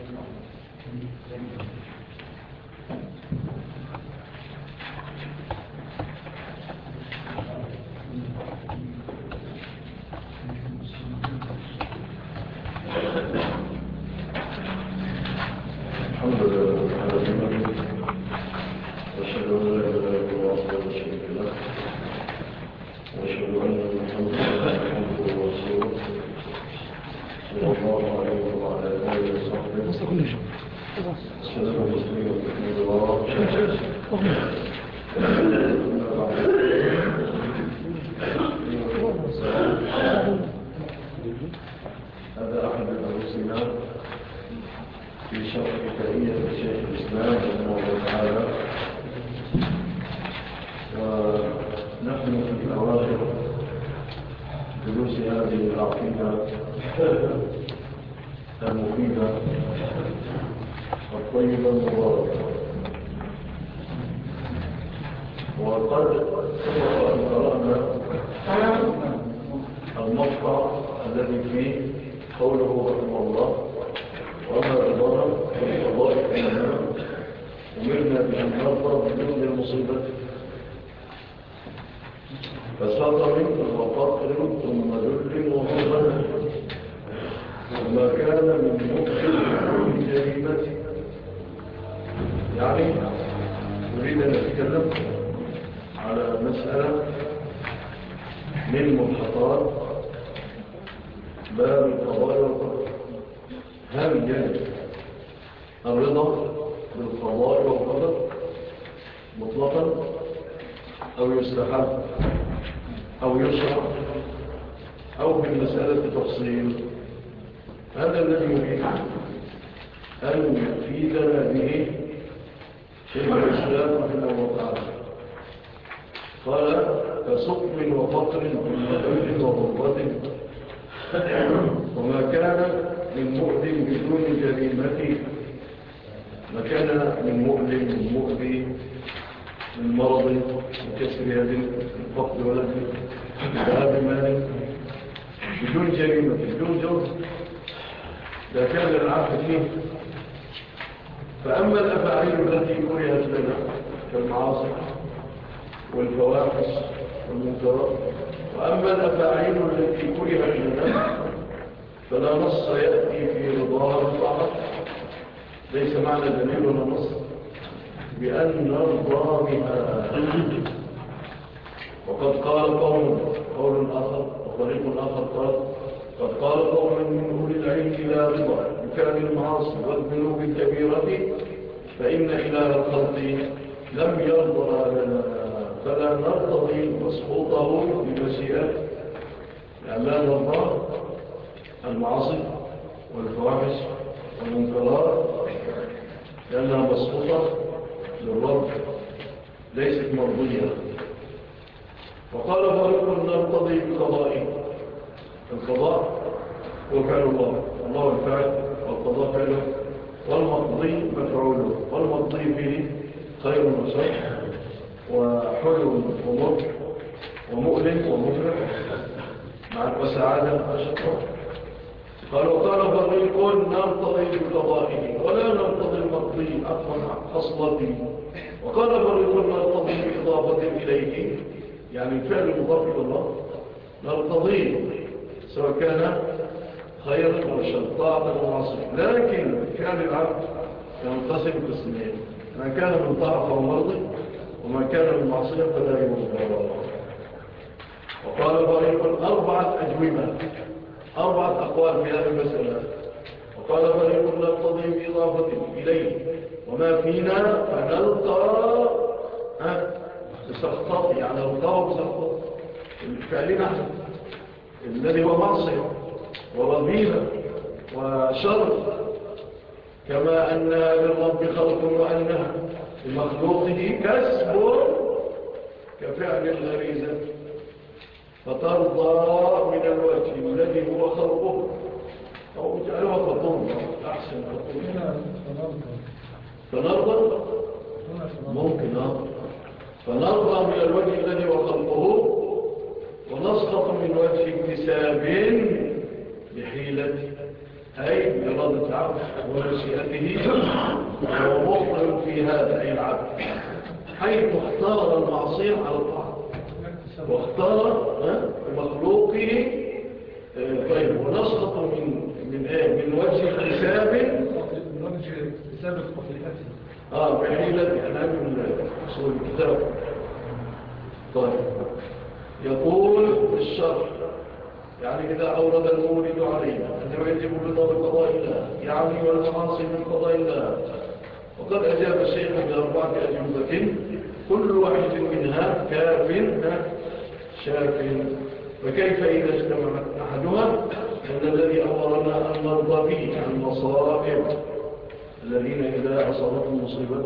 Amen. أن يفيدنا به شيخ الإسلام رحمه وتعالى قال كسقم وفقر وغير وغربة. وما كان من مؤذن بدون جريمته. ما كان من مؤذن من مؤذي من مرض من كسر يد من فقد ولد من ذهاب مال بدون جريمة بدون جرم. ده كان العهد فيه فأما الأفعال التي كرهت لنا كالمعاصي والفواحش والمنكرات وأما الأفعال التي كرهت لنا فلا نص يأتي في رضاها الطاعة ليس معنى دليل ولا نص بأن نرضى بها وقد قال قوم قول آخر وطريق آخر قال قد قال قوم من أولي العلم لا رضا. وتذكر المعاصي والذنوب الكبيرة فإن إله الخلق لم يرضى لنا فلا نرتضي مسقوطه بمشيئة. أعمال الله المعاصي والفواحش والمنكرات لأنها مسقوطة للرب ليست مرضية وقال فاروق نرتضي بقضائه القضاء هو فعل الله الله الفاعل والقضاء فعله والمقضي مفعوله والمقضي به خير وصح وحلو ومر ومؤلم ومفرح. مع وسعادة وشكرا قال وقال فريق نرتضي بقضائه ولا نرتضي المقضي عفوا خصلته. وقال فريق نرتضي بإضافة إليه. يعني فعل مضاف إلى الله. نرتضي سواء كان خيرا طاعة ومعصية لكن كان العبد ينقسم قسمين ما كان من طاعة ومرضي وما كان من معصية فلا يمرضى وقال فريق أربعة أجوبة أربعة أقوال في هذه المسألة. وقال فريق لا تضيم إضافة إليه. وما فينا فنلقى سخطاطي يعني على القوم سخطاطي فعلنا الذي هو معصية ورذيلة وشر كما أن للرب خلق وأنها لمخلوقه كسب كفعل الغريزة فترضى من الوجه الذي هو خلقه. أو اجعلها فطن أحسن فنرضى. ممكن آه. فنرضى من الوجه الذي هو خلقه. ونسقط من وجه اكتساب بحيلة أي بإرادة عبد ومشيئته وهو مخطئ في هذا أي العبد حيث اختار المعصية على الطاعة. واختار مخلوقه آه، طيب ونسقط من من إيه؟ من وجه حساب. حساب التخليفات آه بحيلة أمام أصول الكتاب طيب. يقول الشرح يعني إذا أورد المولد علينا أنه يجب الرضا بقضاء الله يعني والمعاصي من قضاء الله. وقد أجاب الشيخ بأربعة أجوبة كل واحد منها كاف شاف فكيف إذا اجتمعت أحدها؟ أن الذي أمرنا أن نرضى به المصائب الذين إذا أصابتهم مصيبة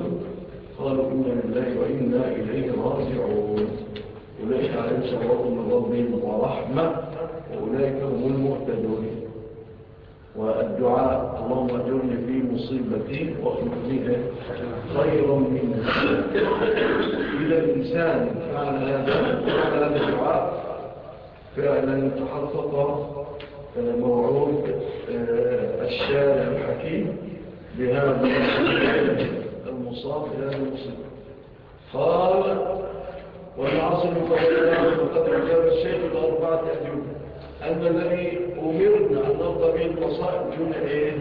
قالوا إنا لله وإنا إليه راجعون. أولئك عليهم صلوات من ربهم ورحمة. وأولئك هم المهتدون. والدعاء اللهم أجرني في مصيبتي واخلق لي خيرا منها إذا الإنسان فعل هذا فعل هذا الدعاء فعلا تحقق موعود آه، الشارع الحكيم بهذا المصاب بهذا المصيبة. قال قبل وقد أجاب الشيخ بأربعة أجوب أن الذي أمرنا أن نرضى به المصائب دون إيه؟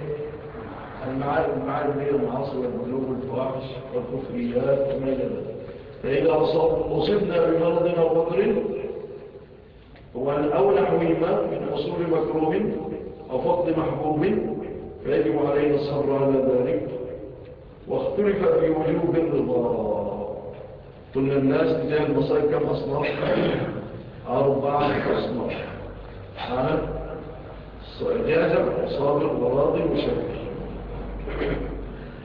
المعارف المعارف هي المعاصي والبلوغ والفواحش والكفريات وما إلى ذلك. فإذا أصبنا بمرض أو فقر أو نحوهما من حصول مكروه أو فقد محبوب فيجب علينا الصبر على ذلك. واختلف في وجوب الرضا. كل الناس تجاه المصائب كم أصناف؟ أربعة أصناف. أنا جازم صابر وراضي وشكر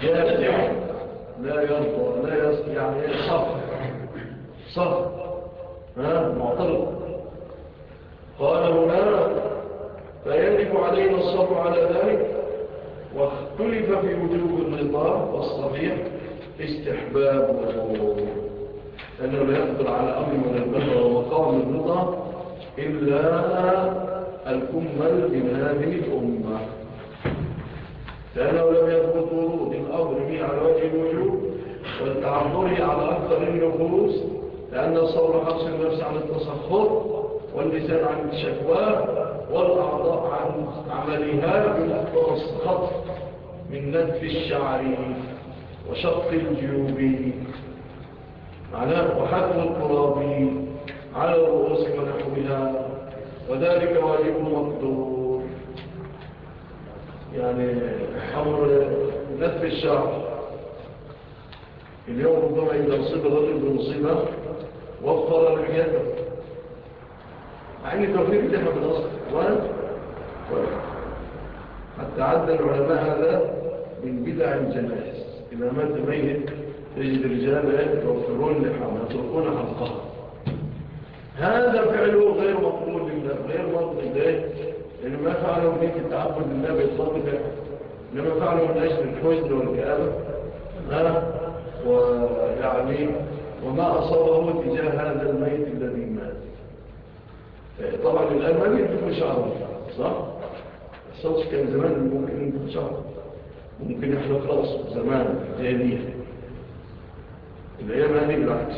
جازم لا يرضى لا يص... يعني صفر صفر ها معترض. قال هنا فيجب علينا الصبر على ذلك واختلف في وجوب الرضا والصحيح استحبابه لأنه لا يقدر على أمر من البر ومقام الرضا إلا الكمل من هذه الأمة. لأنه لم يثبت ورود الأمر به على وجه الوجوب والتعبره على أكثر النفوس لأن الصور حبس النفس عن التصخر واللسان عن الشكوى والأعضاء عن عملها الخطف من ندف الشعر وشق الجيوب. وحكم التراب على الرؤوس ونحوها وذلك واجب مقدور. يعني أمر ندف الشعر. اليوم ربما إذا أصيب الرجل بمصيبة وفر لحياته مع أن توفير اللحى بالأصل وأنت حتى عد العلماء هذا من بدع الجنائز. إذا مات ميت تجد الرجال يوفرون لحى ويتركون حلقها هذا فعله غير مقبول غير مقبول لله لأنه ما فعله من التعبد لله بإطلاقه لما فعله من أجل الحزن والكآبة ويعني وما أصابه تجاه هذا الميت الذي مات. طبعا الآن ما بيجب شعره صح؟ الصوت كان زمان ممكن يجب شعره ممكن يحلق رأسه زمان جاهلية. الأيام هذه بالعكس.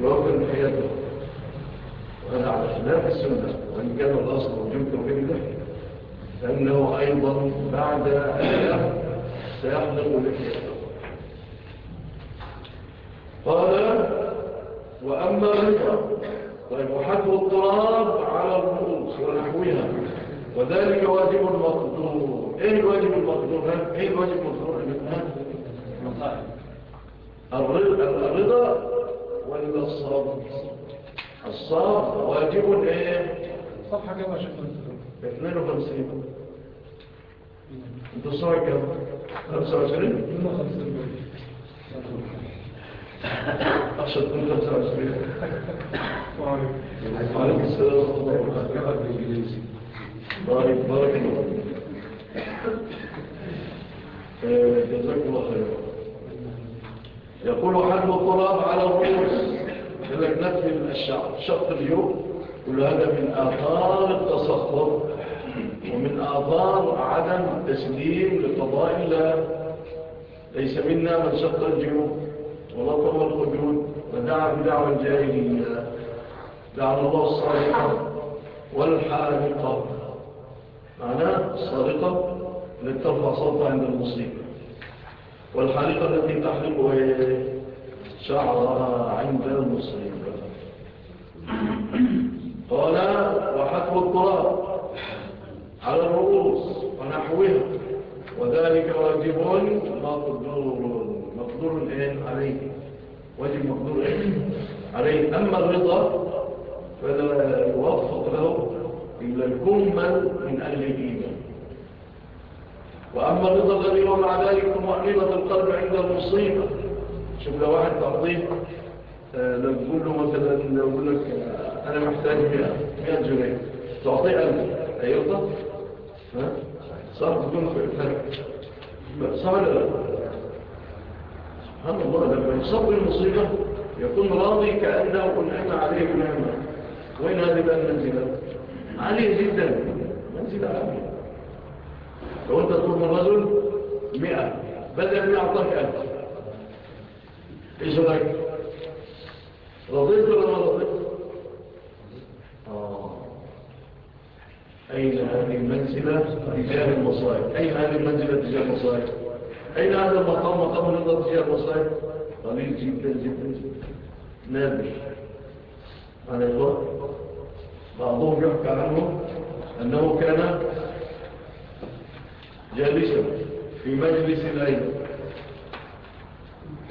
من حياته. وهذا على خلاف السنة. وإن كان الأصل توفير له فإنه أيضا بعد أيام سيحلق لحياته. قال وأما الرفع طيب وحكم التراب على الرؤوس ونحوها. وذلك واجب المقدور إيه الواجب المقدور؟ إيه الواجب المقدور؟ الرضا ولا الصبر الصبر واجب إيه صفحة كما شكرا 52 انت الصبر كم؟ 25 52 أخشى تكون 25 وعليكم السلام ورحمة الله وبركاته. بارك بارك الله جزاك الله خيرا. يقول حد الطراب على الرؤوس لك نفي الشعب شق اليوم كل هذا من آثار التصخر ومن آخر عدم تسليم لقضاء الله. ليس منا من شق الجيوب ولطم الخدود ودعا بدعوى الجاهلية. دعا الله الصالحة والحالقة معناه الصالقة التي ترفع صوتها عند المصيبة. والحالقة التي تحلق شعرها عند المصيبة. قال وحكم التراب على الرؤوس ونحوها. وذلك واجب مقدور مقدور إيه؟ عليه. واجب مقدور إيه؟ عليه. أما الرضا فلا يوفق له إلا الكمل من أهل الإيمان. وأما الرضا الذي هو مع ذلك مؤمنة القلب عند المصيبة شوف لو واحد تعطيه آه، لو تقول له مثلا لو لك آه، أنا محتاج 100 جنيه تعطيه ألف هيرضى؟ ها؟ صح تكون في ولا لا؟ سبحان الله لما يصاب المصيبة يكون راضي كأنه أنعم عليه بنعمة وين هذه بقى المنزلة؟ عالية جدا منزلة عالية لو أنت تطلب من رجل مئة بدل مئة أعطاك ألف. إيش رأيك؟ رضيت ولا ما رضيت؟ آه. أين هذه المنزلة؟ تجاه المصائب. أين هذه المنزلة تجاه المصائب؟ أين هذا المقام؟ مقام الرضا تجاه المصائب؟ قليل جدا جدا جدا. نادر. على الله بعضهم يحكى عنه أنه كان جالسا في مجلس العلم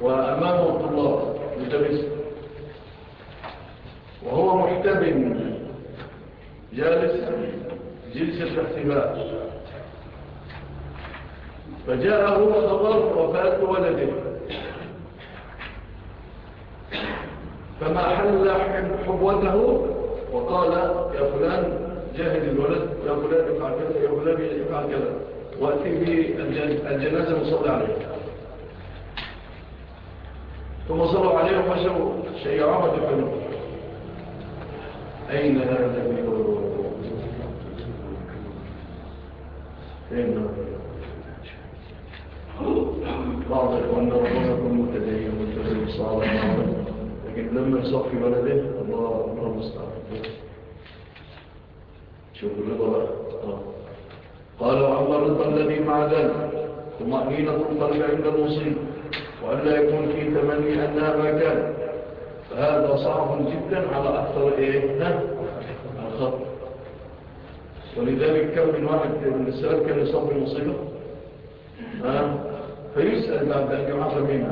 وأمامه الطلاب مدرس وهو محتبن جالس جلسة احتمال فجاءه خبر وفاة ولده. فما حل حبوته وقال يا فلان جاهد الولد يا فلان افعل كذا يا فلان افعل كذا. وأتي بالجنازة وصلي عليه ثم صلوا عليه ومشوا شيعوا دفنوا أين هذا اليوم فين بعض إخواننا ربنا يكون متدين ومتدين صالح لكن لما يصفي ولده الله الله مستعد شوف الرضا. بقى قال وأما الرضا الذي مع ذلك طمأنينة القلب عند المصيبة وألا يكون في تمني أنها ما كان فهذا صعب جدا على أكثر إيه؟ ها الخط. ولذلك كم من واحد من السلام كان يصاب المصيبة ها؟ فيسأل بعد أن يعافى منها.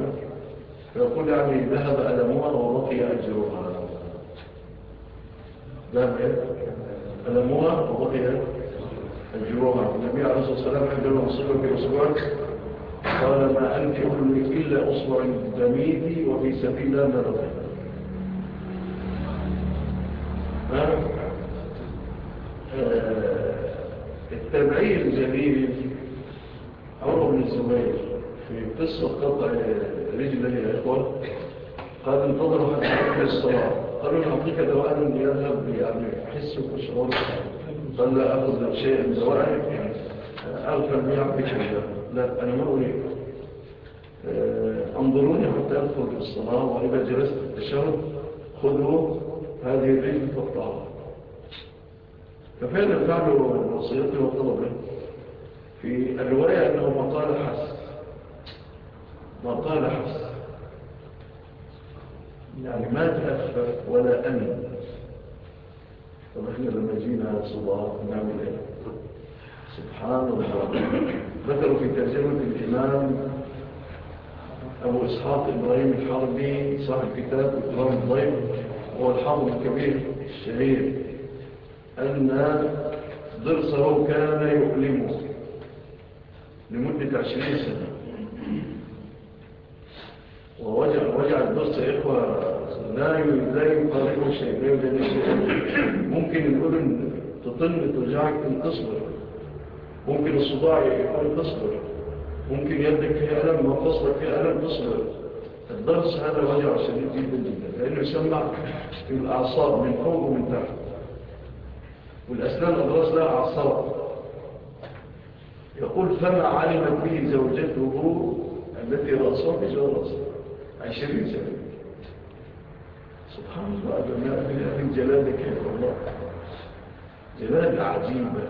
فيقول يعني ذهب ألمها وبقي أجرها. ذهب إيه؟ ألمها وبقي أجرها. النبي عليه الصلاة والسلام عندما في أسبوع قال ما أنت أقول إلا أصبع دميتي وفي سبيل الله مرضي التابعي الجليل عمر بن الزبير في قصة قطع رجل يا إخوة قال انتظروا حتى الصلاة. قالوا نعطيك دواء يذهب يعني حسك وشعورك قال لا أخذ شيئا دواء أغفر بي عبدك لا أنا ما أريد. انظروني حتى أدخل في الصلاة وإذا جلست التشهد خذوا هذه الرجل فاقطعها ففعلا فعلوا وصيته وطلبه في الرواية أنه ما قال حس. ما قال حس. يعني ما تأفف ولا أمن. طب إحنا لما جينا صلاة نعمل إيه؟ سبحان الله. ذكروا في ترجمة الإمام أبو إسحاق إبراهيم الحربي صاحب كتاب إكرام الضيف هو الحافظ الكبير الشهير أن ضرسه كان يؤلمه لمدة عشرين سنة. ووجع وجع الضرس يا إخوة لا لا شيء لا يوجد شيء. ممكن الأذن تطن توجعك ان تصبر ممكن الصداع يكون تصبر ممكن يدك فيها ألم وفصلك فيها ألم تصبر الضرس هذا وجع شديد جدا جدا. لأنه يسمع في الأعصاب من فوق ومن تحت. والأسنان الأضراس لها أعصاب. يقول فما علمت به زوجته التي رأسها بجرس عشرين سنة. سبحان الله هذا من جلالك يا الله جلال عجيبة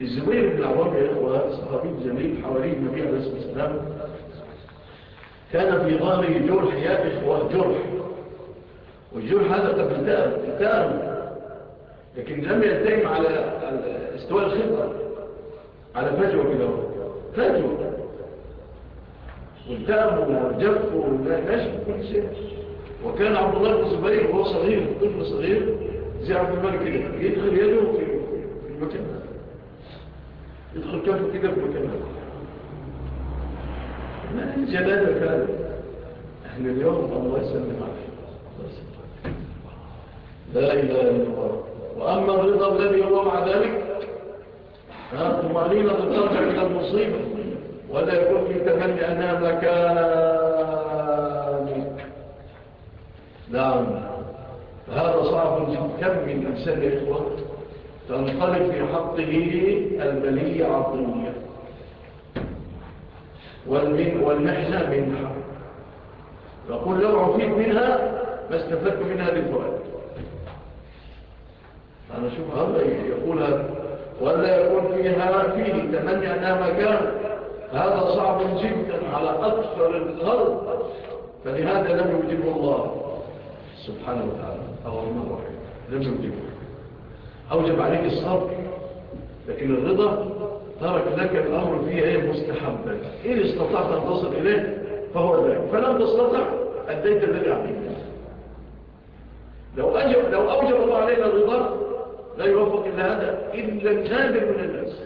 الزبير بن عوام يا إخوة صحابي جميل حوالي النبي عليه الصلاة والسلام كان في ظهره جرح يا إخوة جرح. والجرح هذا قد التأم لكن لم يلتئم على استواء الخطة على فجوة كده فجوة والتأم والجف والنشف كل شيء. وكان عبد الله بن زبير وهو صغير طفل صغير زي عبد الملك كده يدخل يده في المكان هذا يدخل كفه كده في المكان هذا ما الجلالة كانت إحنا اليوم الله يسلم عليه لا إله إلا الله. وأما الرضا الذي هو مع ذلك الطمأنينة ترجع إلى المصيبة. ولا يكون في تمني مكانك نعم. فهذا صعب جدا كم من إنسان إخوة تنقلب في حقه الملية عطية والمحنة منها. يقول لو عفيت منها ما استفدت منها بالفوائد أنا شوف هذا يقول هذا. ولا يكون فيها فيه تمني أنها مكان. هذا صعب جدا على أكثر الخلق. فلهذا لم يجيب الله. سبحانه وتعالى. الله وحيد لم يجيبه أوجب عليك الصبر لكن الرضا ترك لك الأمر فيه إيه مستحبا إن استطعت أن تصل إليه فهو ذلك. فلم تستطع أديت الذي عليك لو, أجب لو أوجب الله علينا الرضا لا يوفق إلا هذا إلا النادر من الناس.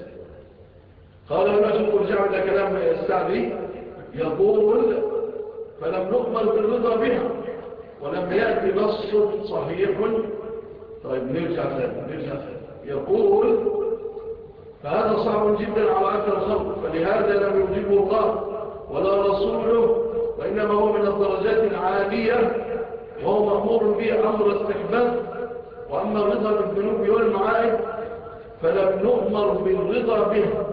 قال لما سنقول جعل كلام السعدي يقول فلم نؤمر بالرضا بها. ولم يأتي نص صحيح. طيب نرجع نرجع يقول فهذا صعب جدا على أكثر الخلق فلهذا لم يجيبه الله ولا رسوله وإنما هو من الدرجات العالية وهو مأمور به أمر استحباب وأما الرضا بالذنوب والمعائب فلم نؤمر بالرضا بها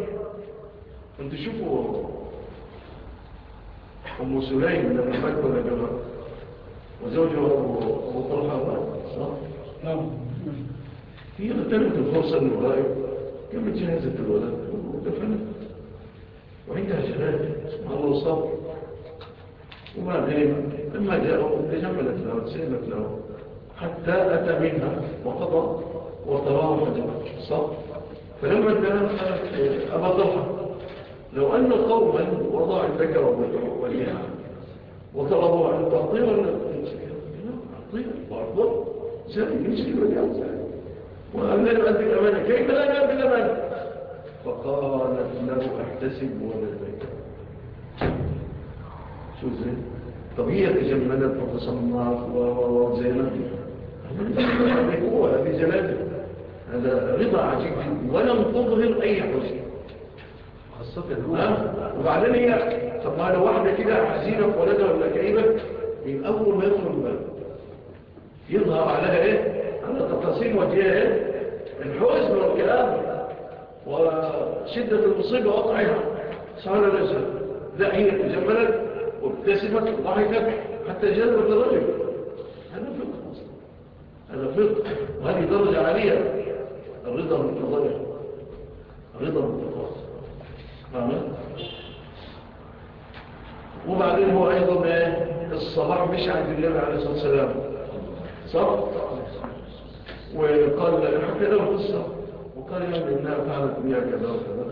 انت شوفوا أم سليم لما فكر لجمع وزوجه أبو طلحة صح؟ نعم. هي اغتنمت الفرصة الغائب كما جهزت الولد ودفنت. وعندها جلال سبحان الله صبر. وبعدين لما جاءوا تجملت له وتسلمت له حتى أتى منها وقضى وتراه فجأة صبر فلما كان أبا ضحى لو أن قوما وضع الذكر والإنعام وطلبوا عن التعطير ولا التعطير وعرضه سليم يمسك والإنعام سليم وأن لا يؤدي الأمانة. كيف لا يؤدي الأمانة؟ فقالت له احتسب الذكر شو زي طب هي تجملت وتصنعت وزينت. هذه قوة هذه جلالة هذا رضا عجيب ولم تظهر أي حزن. خاصة وبعدين هي طب ما لو واحدة كده حزينة في ولدها ولا كئيبة؟ من أول ما يدخل الباب يظهر عليها إيه؟ على تفاصيل وجهها إيه؟ الحزن والكآبة وشدة المصيبة وقعها سهل الأسر لا هي تجملت وابتسمت وضحكت حتى جذبت الرجل. هذا فقه أصلا. هذا فقه. وهذه درجة عالية. الرضا بالقضايا الرضا بالقضايا فهمت؟ وبعدين هو أيضا إيه؟ الصلاح مش عند النبي عليه الصلاة والسلام. صح؟ وقال حتى له قصة. وقال يوم إنها فعلت بها كذا وكذا.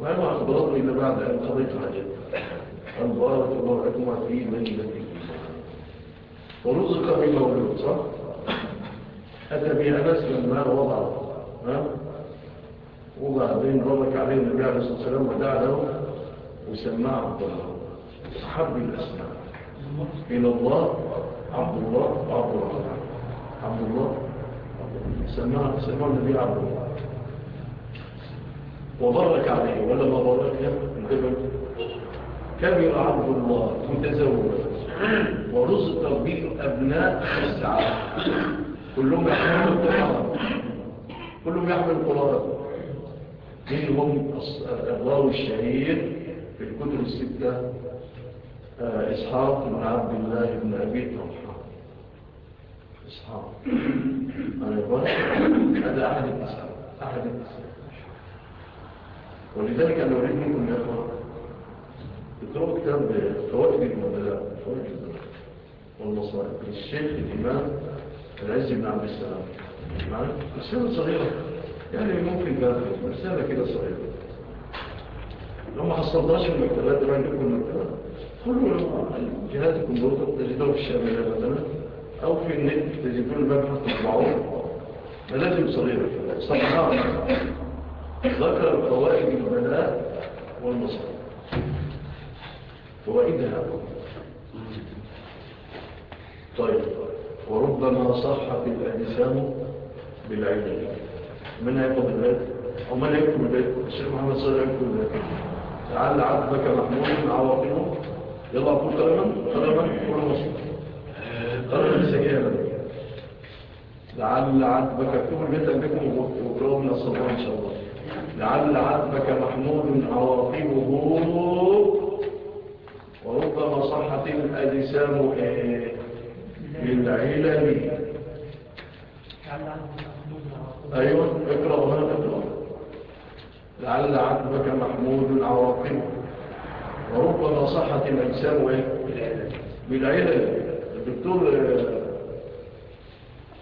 وأنا أخبرته إلا بعد أن قضيت حاجة أن بارك الله لكم في مجلتي ورزق بمولود صح؟ أتى بها ناس لما وضع؟ وبعدين بارك عليه النبي عليه الصلاة والسلام ودعا له وسماه عبد الله. حب الأسماء. إلى الله عبد الله عبد الله. عبد الله. سماه سماه النبي عبد الله. وبارك عليه ولا ما بارك له كبر عبد الله متزوج ورزق بالأبناء تسعة. كلهم يحمل القرآن. كلهم يحمل القرآن. منهم الراوي الشهير في الكتب الستة آه، إسحاق بن عبد الله بن أبي طلحة. إسحاق أنا يقول هذا أحد التسعة أحد التسعة ولذلك أنا أريد منكم يا أخوان اقرأوا كتاب فوائد المبلاء فوائد والمصائب. للشيخ الإمام العز بن عبد السلام. معنا رسالة صغيرة يعني ممكن كانت رسالة كده صغيرة لو ما حصلناش المكتبات ما عندكم المكتبات كل جهازكم برضه تجدوه في الشاملة مثلا أو في النت تجدون المبحث تطبعوه. لازم صغيرة صفحات ذكر فوائد البلاء والمصائب فوائدها. طيب. وربما صحت الأجسام بالعلم من يقضي البيت أو من يكتب البيت الشيخ محمد صلى يكتب البيت لعل عبدك محمود عواقبه. يلا أقول قلما قلما كل مصر. قلما السجية لعل عذبك اكتب البيت عندكم وقرأوا من الصباح إن شاء الله لعل عذبك محمود عواقبه وربما صحت الأجسام؟ بالعلل أيوة اقرأ هنا اقرأ لعل عقبك محمود عواقب وربما صحت الأجسام؟ بالعلل الدكتور آه،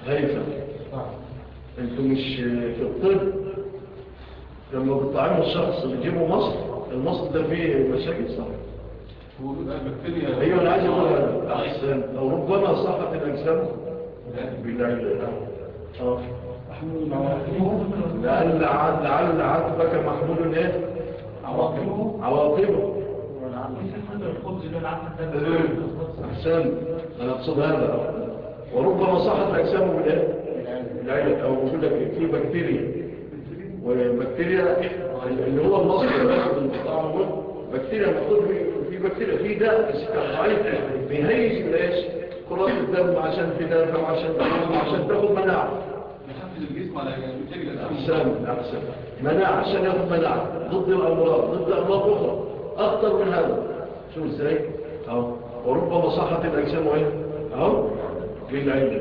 هيثم أنتوا مش في الطب؟ لما بتطعموا الشخص بتجيبوا مصر؟ المصر ده فيه مشاكل صح؟ هو ده بكتيريا. أيوه أنا عايز أقول أحسن. أو ربما صحت الأجسام. بالعلل آه. محمود لعل لعل عاتبك محمول إيه؟ عواقبه. عواقبه. أحسن. أنا أقصد هذا. وربما صحت الاجسام بالايه بالعلل أو بقول لك في بكتيريا. وبكتيريا اللي هو المصدر الطعام بكتيريا المفروض في- في بكتيريا في داء ضعيف بيهيج الايش كرات الدم عشان تدافع وعشان تنام وعشان تاخد مناعة. يحفز الجسم على أحسن أحسن مناعة عشان ياخد مناعة. ضد الأمراض ضد أمراض أخرى. أخطر من هذا. شو إزاي؟ وربما صحت الأجسام وإيه؟ أهو. بالعلم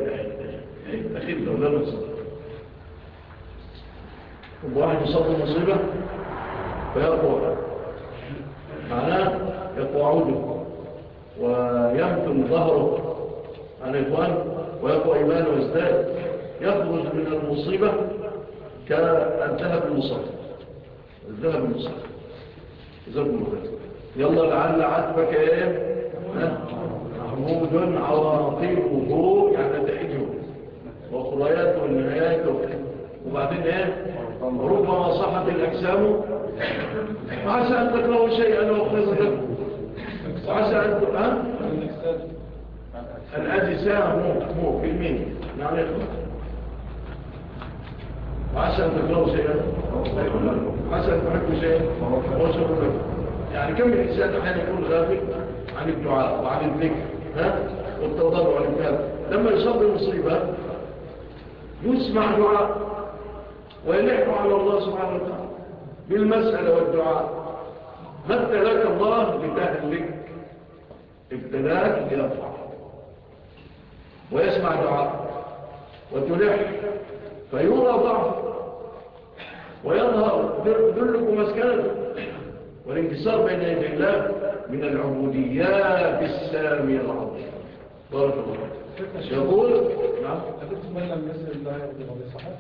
أخير لو لا نقصد واحد يصاب مصيبة فيقوى معناه يقوى عوده. ويمتن ظهره عن إخوان ويقوى إيمانه ويزداد. يخرج من المصيبة كالذهب المصاب الذهب المصاب ذهب المصاب يلا لعل عتبك إيه؟ ها؟ محمود عواقبه يعني نتائجه وخرياته ونهاياته وبعدين إيه؟ ربما صحت الأجسام. وعسى أن تكرهوا شيئا وخير لكم وعسى أن ت- ها؟ الأجسام. مو مو بالمين يعني وعسى أن تكرهوا شيئا. وعسى أن تحبوا شيئا. لكم يعني كم الإنسان أحيانا يكون غافل؟ عن الدعاء وعن الذكر ها؟ والتضرع والإمكان لما يصاب بمصيبة يسمع دعاء ويلح على الله سبحانه وتعالى بالمسألة والدعاء. ما ابتلاك الله لتهلك ابتلاك ليرفع. ويسمع دعاء وتلح فيرى ضعف ويظهر ذلك مسكنته. والانكسار بين يدي الله من العبوديات السامية العظيمة. بارك الله فيك. يقول نعم. أدرت من لم يسر الله يرضي الله صحيح؟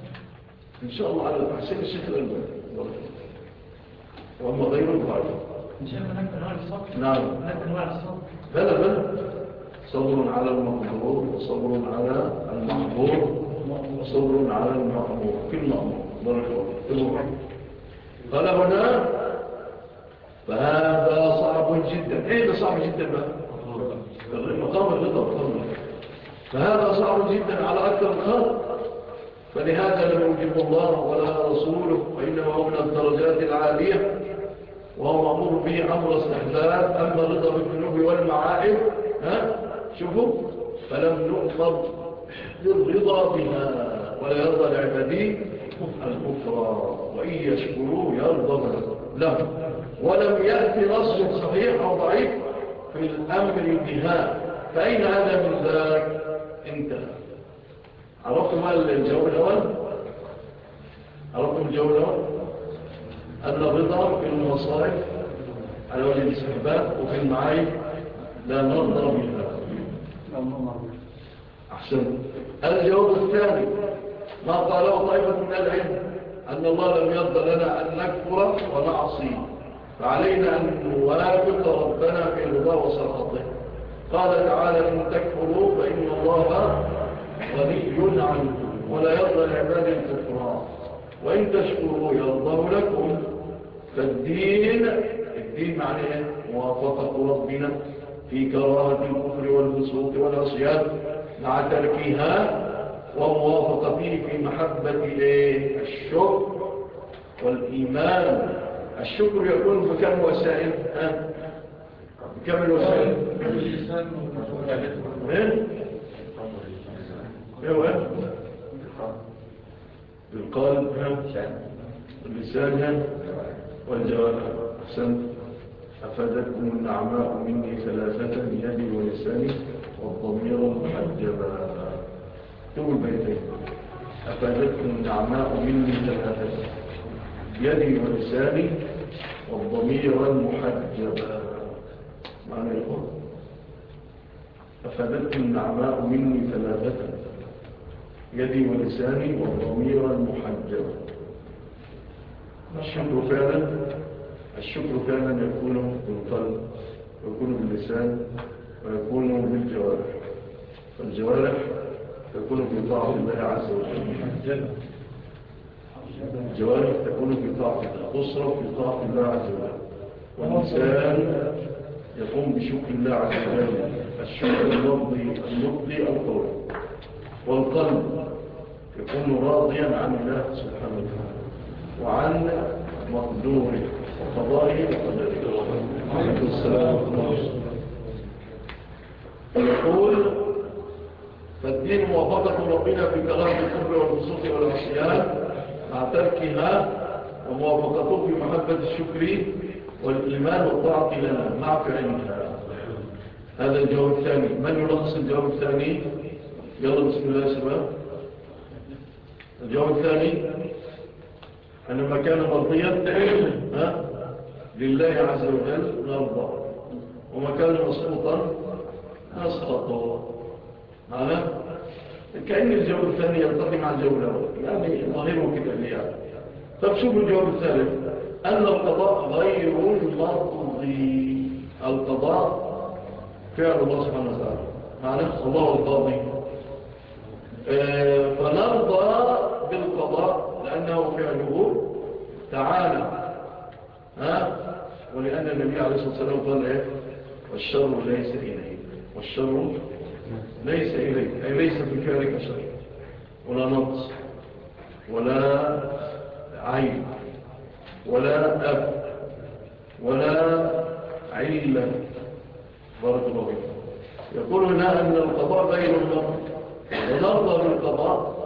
إن شاء الله على تحسين الشيخ الألباني. بارك الله وأما غير الضعيف مش هناك انواع الصبر نعم. هناك انواع الصبر بلى بلى. صبر على المقدور وصبر على المحظور وصبر على المأمور في المأمور بارك الله. قال هنا فهذا صعب جدا. إيه ده صعب جدا بقى؟ مقام الرضا مقام. فهذا صعب جدا على أكثر الخلق فلهذا لم يجب الله ولا رسوله وإنما هو من الدرجات العالية وهو مأمور به أمر استحلال أما الرضا بالذنوب والمعائب ها؟ شوفوا. فلم نؤمر بالرضا بها ولا يرضى لعباده الكفر وإن يشكروا يرضى له ولم يأتي نص صحيح أو ضعيف في الأمر بها. فأين هذا من ذاك؟ انتهى. عرفتم الجواب الأول؟ عرفتم الجواب الأول؟ أن الرضا في المصائب على وجه الاستحباب وفي المعايب لا نرضى بها. أحسن. الجواب الثاني ما قاله طائفة من العلم أن الله لم يرضى لنا أن نكفر ونعصي. فعلينا أن نوافق ربنا في رضا وسخطه قال تعالى إن تكفروا فإن الله غني عنكم ولا يرضى لعباد الكفران. وإن تشكروا يرضاه لكم فالدين الدين معناه موافقة ربنا في كراهة الكفر والفسوق والعصيان مع تركها وموافقته في محبة الشكر والإيمان. الشكر يكون بكم وسائل بكم الوسائل؟ إيه؟ بالقلب اللسان والجوارح أحسنت. أفادتكم النعماء مني ثلاثة يدي ولساني والضمير المحجبا تو البيتين. أفادتكم النعماء مني ثلاثة يدي ولساني والضمير المحجبا معنى يقول أفادتكم النعماء مني ثلاثة يدي ولساني والضمير المحجبا الشكر فعلا الشكر فعلا يكون بالقلب ويكون باللسان ويكون بالجوارح. فالجوارح تكون في طاعة الله عز وجل. الجوارح تكون في طاعة الأسرة في طاعة الله عز وجل. والإنسان يقوم بشكر الله عز وجل الشكر المرضي المرضي القول والقلب يكون راضيا عن الله سبحانه وتعالى وعن مقدوره وقضائه وقدره. عليكم السلام يقول فالدين موافقة ربنا في كلام الكفر والفسوق والعصيان مع تركها وموافقته في محبة الشكر والإيمان والطاعة لنا مع فعلها. هذا الجواب الثاني. من يلخص الجواب الثاني؟ يلا بسم الله سبحانه الجواب الثاني أن ما كان مرضيا لله عز وجل نرضى. وما كان مسقوطا نسقطه معنى كأن الجواب الثاني يلتقي مع الجواب الأول. يعني ظاهره كده ليه طب شوفوا الجواب الثالث. أن القضاء غير المرضي القضاء فعل الله سبحانه وتعالى. معنى الله القاضي آه فنرضى بالقضاء لأنه فعله تعالى. ها؟ ولأن النبي عليه الصلاة والسلام قال إيه؟ والشر ليس إليه. والشر ليس إليه أي ليس في فعلك شر ولا نقص ولا عين ولا أب ولا علة. بارك الله فيك. يقول هنا أن القضاء غير المرض ونرضى بالقضاء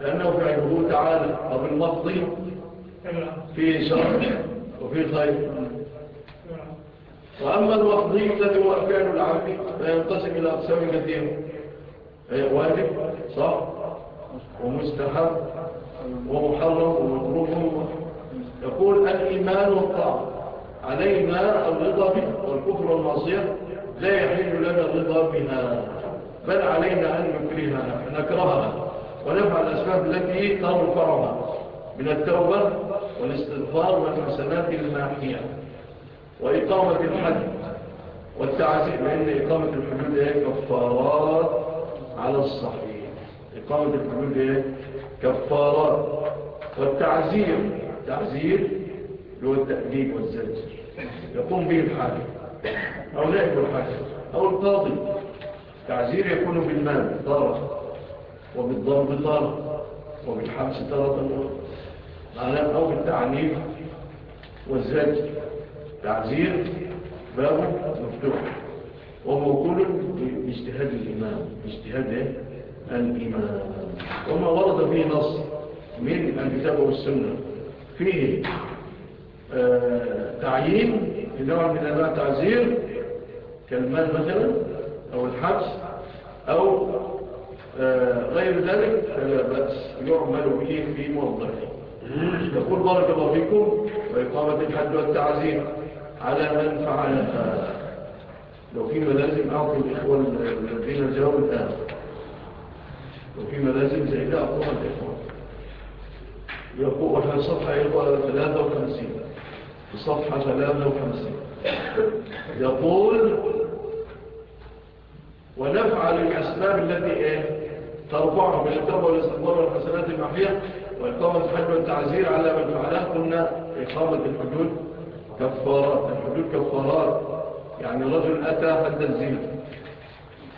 لأنه فعله تعالى وبالمقضي فيه شر وفيه خير. وأما المقضي الذي هو فعل العبد فينقسم إلى أقسام كثيرة. واجب صح؟ ومستحب ومحرم ومكروه يقول الإيمان والطاعة. علينا الرضا به والكفر والمعصية لا يحل لنا الرضا بها بل علينا أن نكرهها نكرهها ونفعل الأسباب التي ترفعها من التوبة والاستغفار والحسنات الماحية. وإقامة الحج. والتعزير لأن إقامة الحدود هي كفارات على الصحيح. إقامة الحدود هي كفارات. والتعزير تعزير هو التأديب والزجر. يقوم به الحاكم أو نائب الحاكم أو القاضي. تعزير يكون بالمال طارة وبالضرب طارة وبالحبس طارة أو بالتعنيف والزجر. تعزير بابه مفتوح. وموكول باجتهاد الإمام. باجتهاد الإمام. وما ورد فيه نص من الكتاب والسنة. فيه آه تعيين لنوع من أنواع تعزير كالمال مثلا أو الحبس أو آه غير ذلك فلا بأس. يعمل به في موضعه. يقول بارك الله فيكم وإقامة الحد والتعزير. على من فعلها. لو في ملازم أعطوا الإخوة الذين جاءوا الآن. لو في ملازم زي ده أعطوها الإخوة يقول وحنا صفحة إخوة 53 في صفحة 53 يقول ونفعل الأسباب التي إيه ترفعه من التوبة والاستغفار والحسنات المحية وإقامة الحج والتعزير على من فعلها. قلنا إقامة الحدود كفارات الحدود كفارات. يعني رجل أتى حد الزنا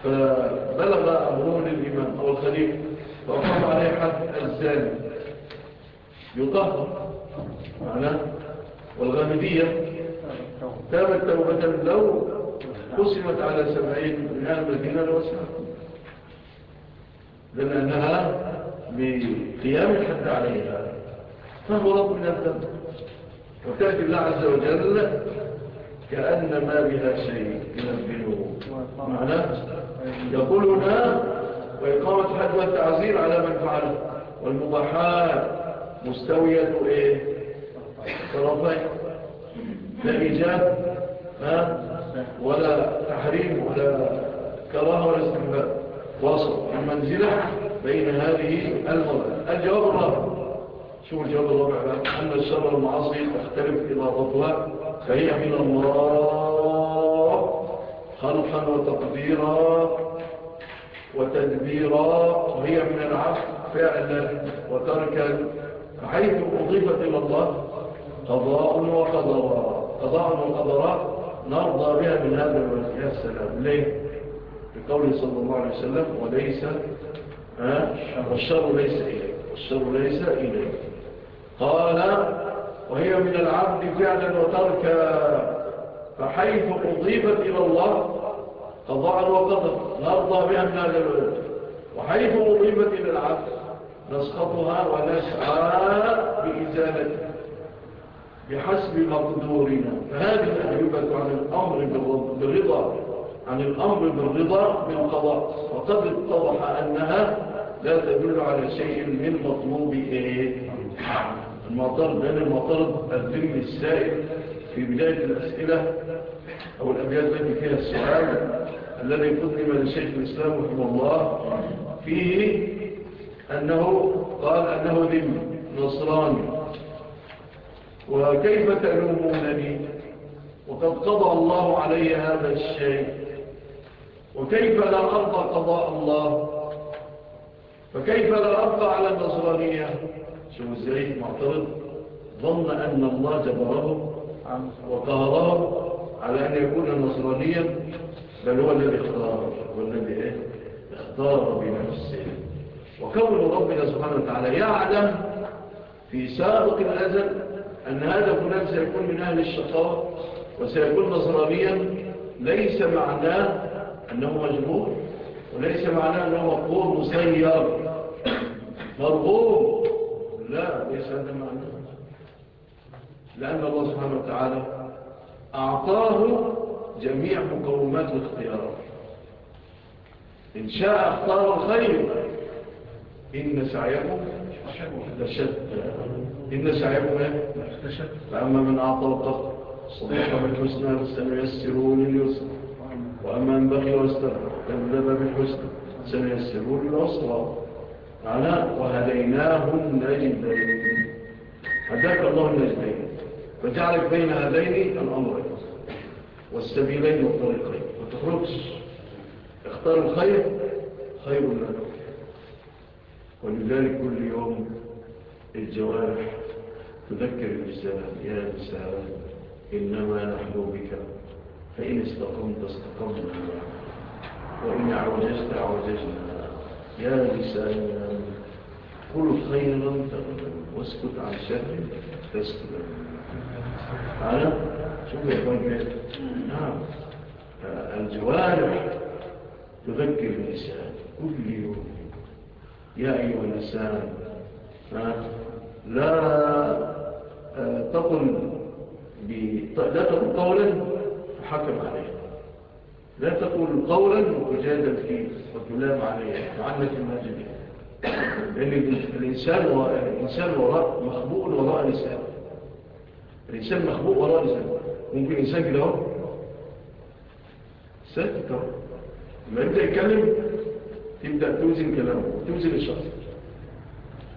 فبلغ أمره للإمام أو الخليفة فأقام عليه حد الزاني. يطهر. معناه؟ والغامدية. تابت توبة لو قسمت على سبعين من أهل المدينة لوسعة لأنها بقيام الحد عليها. فهو رب من الذنب. وتأتي الله عز وجل كأن ما بها شيء الذنوب. معناه يقول هنا وإقامة الحد والتعزير على من فعله والمباحات مستوية إيه؟ طرفين لا إيجاب ولا تحريم ولا كراهة ولا استحباب وسط المنزلة بين هذه المرأة الجواب الرابع. شو الجواب الرابع أن الشر المعاصي تختلف إضافتها فهي من الله خلقا وتقديرا وتدبيرا وهي من العبد فعلا وتركا. حيث أضيفت إلى الله قضاء وقدرا. قضاء وقدرا نرضى بها من هذا الوقت يا السلام ليه؟ بقوله صلى الله عليه وسلم وليس والشر ليس إليه والشر ليس إليه قال وهي من العبد فعلا وتركا فحيث أضيفت إلى الله قضاء وقدر نرضى بها من هذا الوقت وحيث أضيفت إلى العبد نسقطها ونسعى بإزالتها بحسب مقدورنا. فهذه الأجوبة عن الأمر بالرضا عن الأمر بالرضا بالقضاء. وقد اتضح أنها لا تدل على شيء من مطلوب إيه المعترض لأن المعترض الذم السائل في بداية الأسئلة أو الأبيات التي فيها السؤال الذي قدم لشيخ الإسلام رحمه الله فيه أنه قال أنه ذم نصراني. وكيف تلومونني وقد قضى الله علي هذا الشيء. وكيف لا أرضى قضاء الله؟ فكيف لا أرضى على النصرانية؟ شو إزاي معترض ظن أن الله جبره وقهره على أن يكون نصرانيا بل هو الذي اختار والذي إيه؟ اختار بنفسه وكون ربنا سبحانه وتعالى يعلم في سابق الأزل أن هذا فلان سيكون من أهل الشقاء وسيكون نصرانيا ليس معناه أنه مجبور وليس معناه أنه مقبول مسير مرغوب لا ليس هذا معناه لأن الله سبحانه وتعالى أعطاه جميع مقومات الاختيار إن شاء اختار الخير إن سعيكم لشتى. إن سعيكم لشتى فأما من أعطى وقف صدق بالحسنى فسنيسرون اليسر وأما من بخي واستغفر كذب بالحسنى سنيسرون العسرى. على وهديناه النجدين هداك الله النجدين فجعلك بين هذين الأمرين والسبيلين والطريقين. ما تخرجش اختار الخير خير لك ولذلك كل يوم الجوارح تذكر الإنسان. يا إنسان إنما نحن بك. فإن استقمت استقمنا. وإن عوججت عوججنا يا لسان قل خيرا واسكت عن شر تسكت. أنا شوف يا إخوان نعم. الجوارح تذكر الإنسان كل يوم. يا أيها الإنسان لا آه، تقل. لا تقل قولا فحكم عليه لا تقول قولا وتجادل فيه وتلام عليه وعنك المجد لأن الإنسان. الإنسان وراء مخبوء وراء لسان. الإنسان مخبوء وراء لسان. ممكن إنسان كده هو ساكت لما يبدأ يتكلم تبدأ توزن كلامه وتوزن الشخص.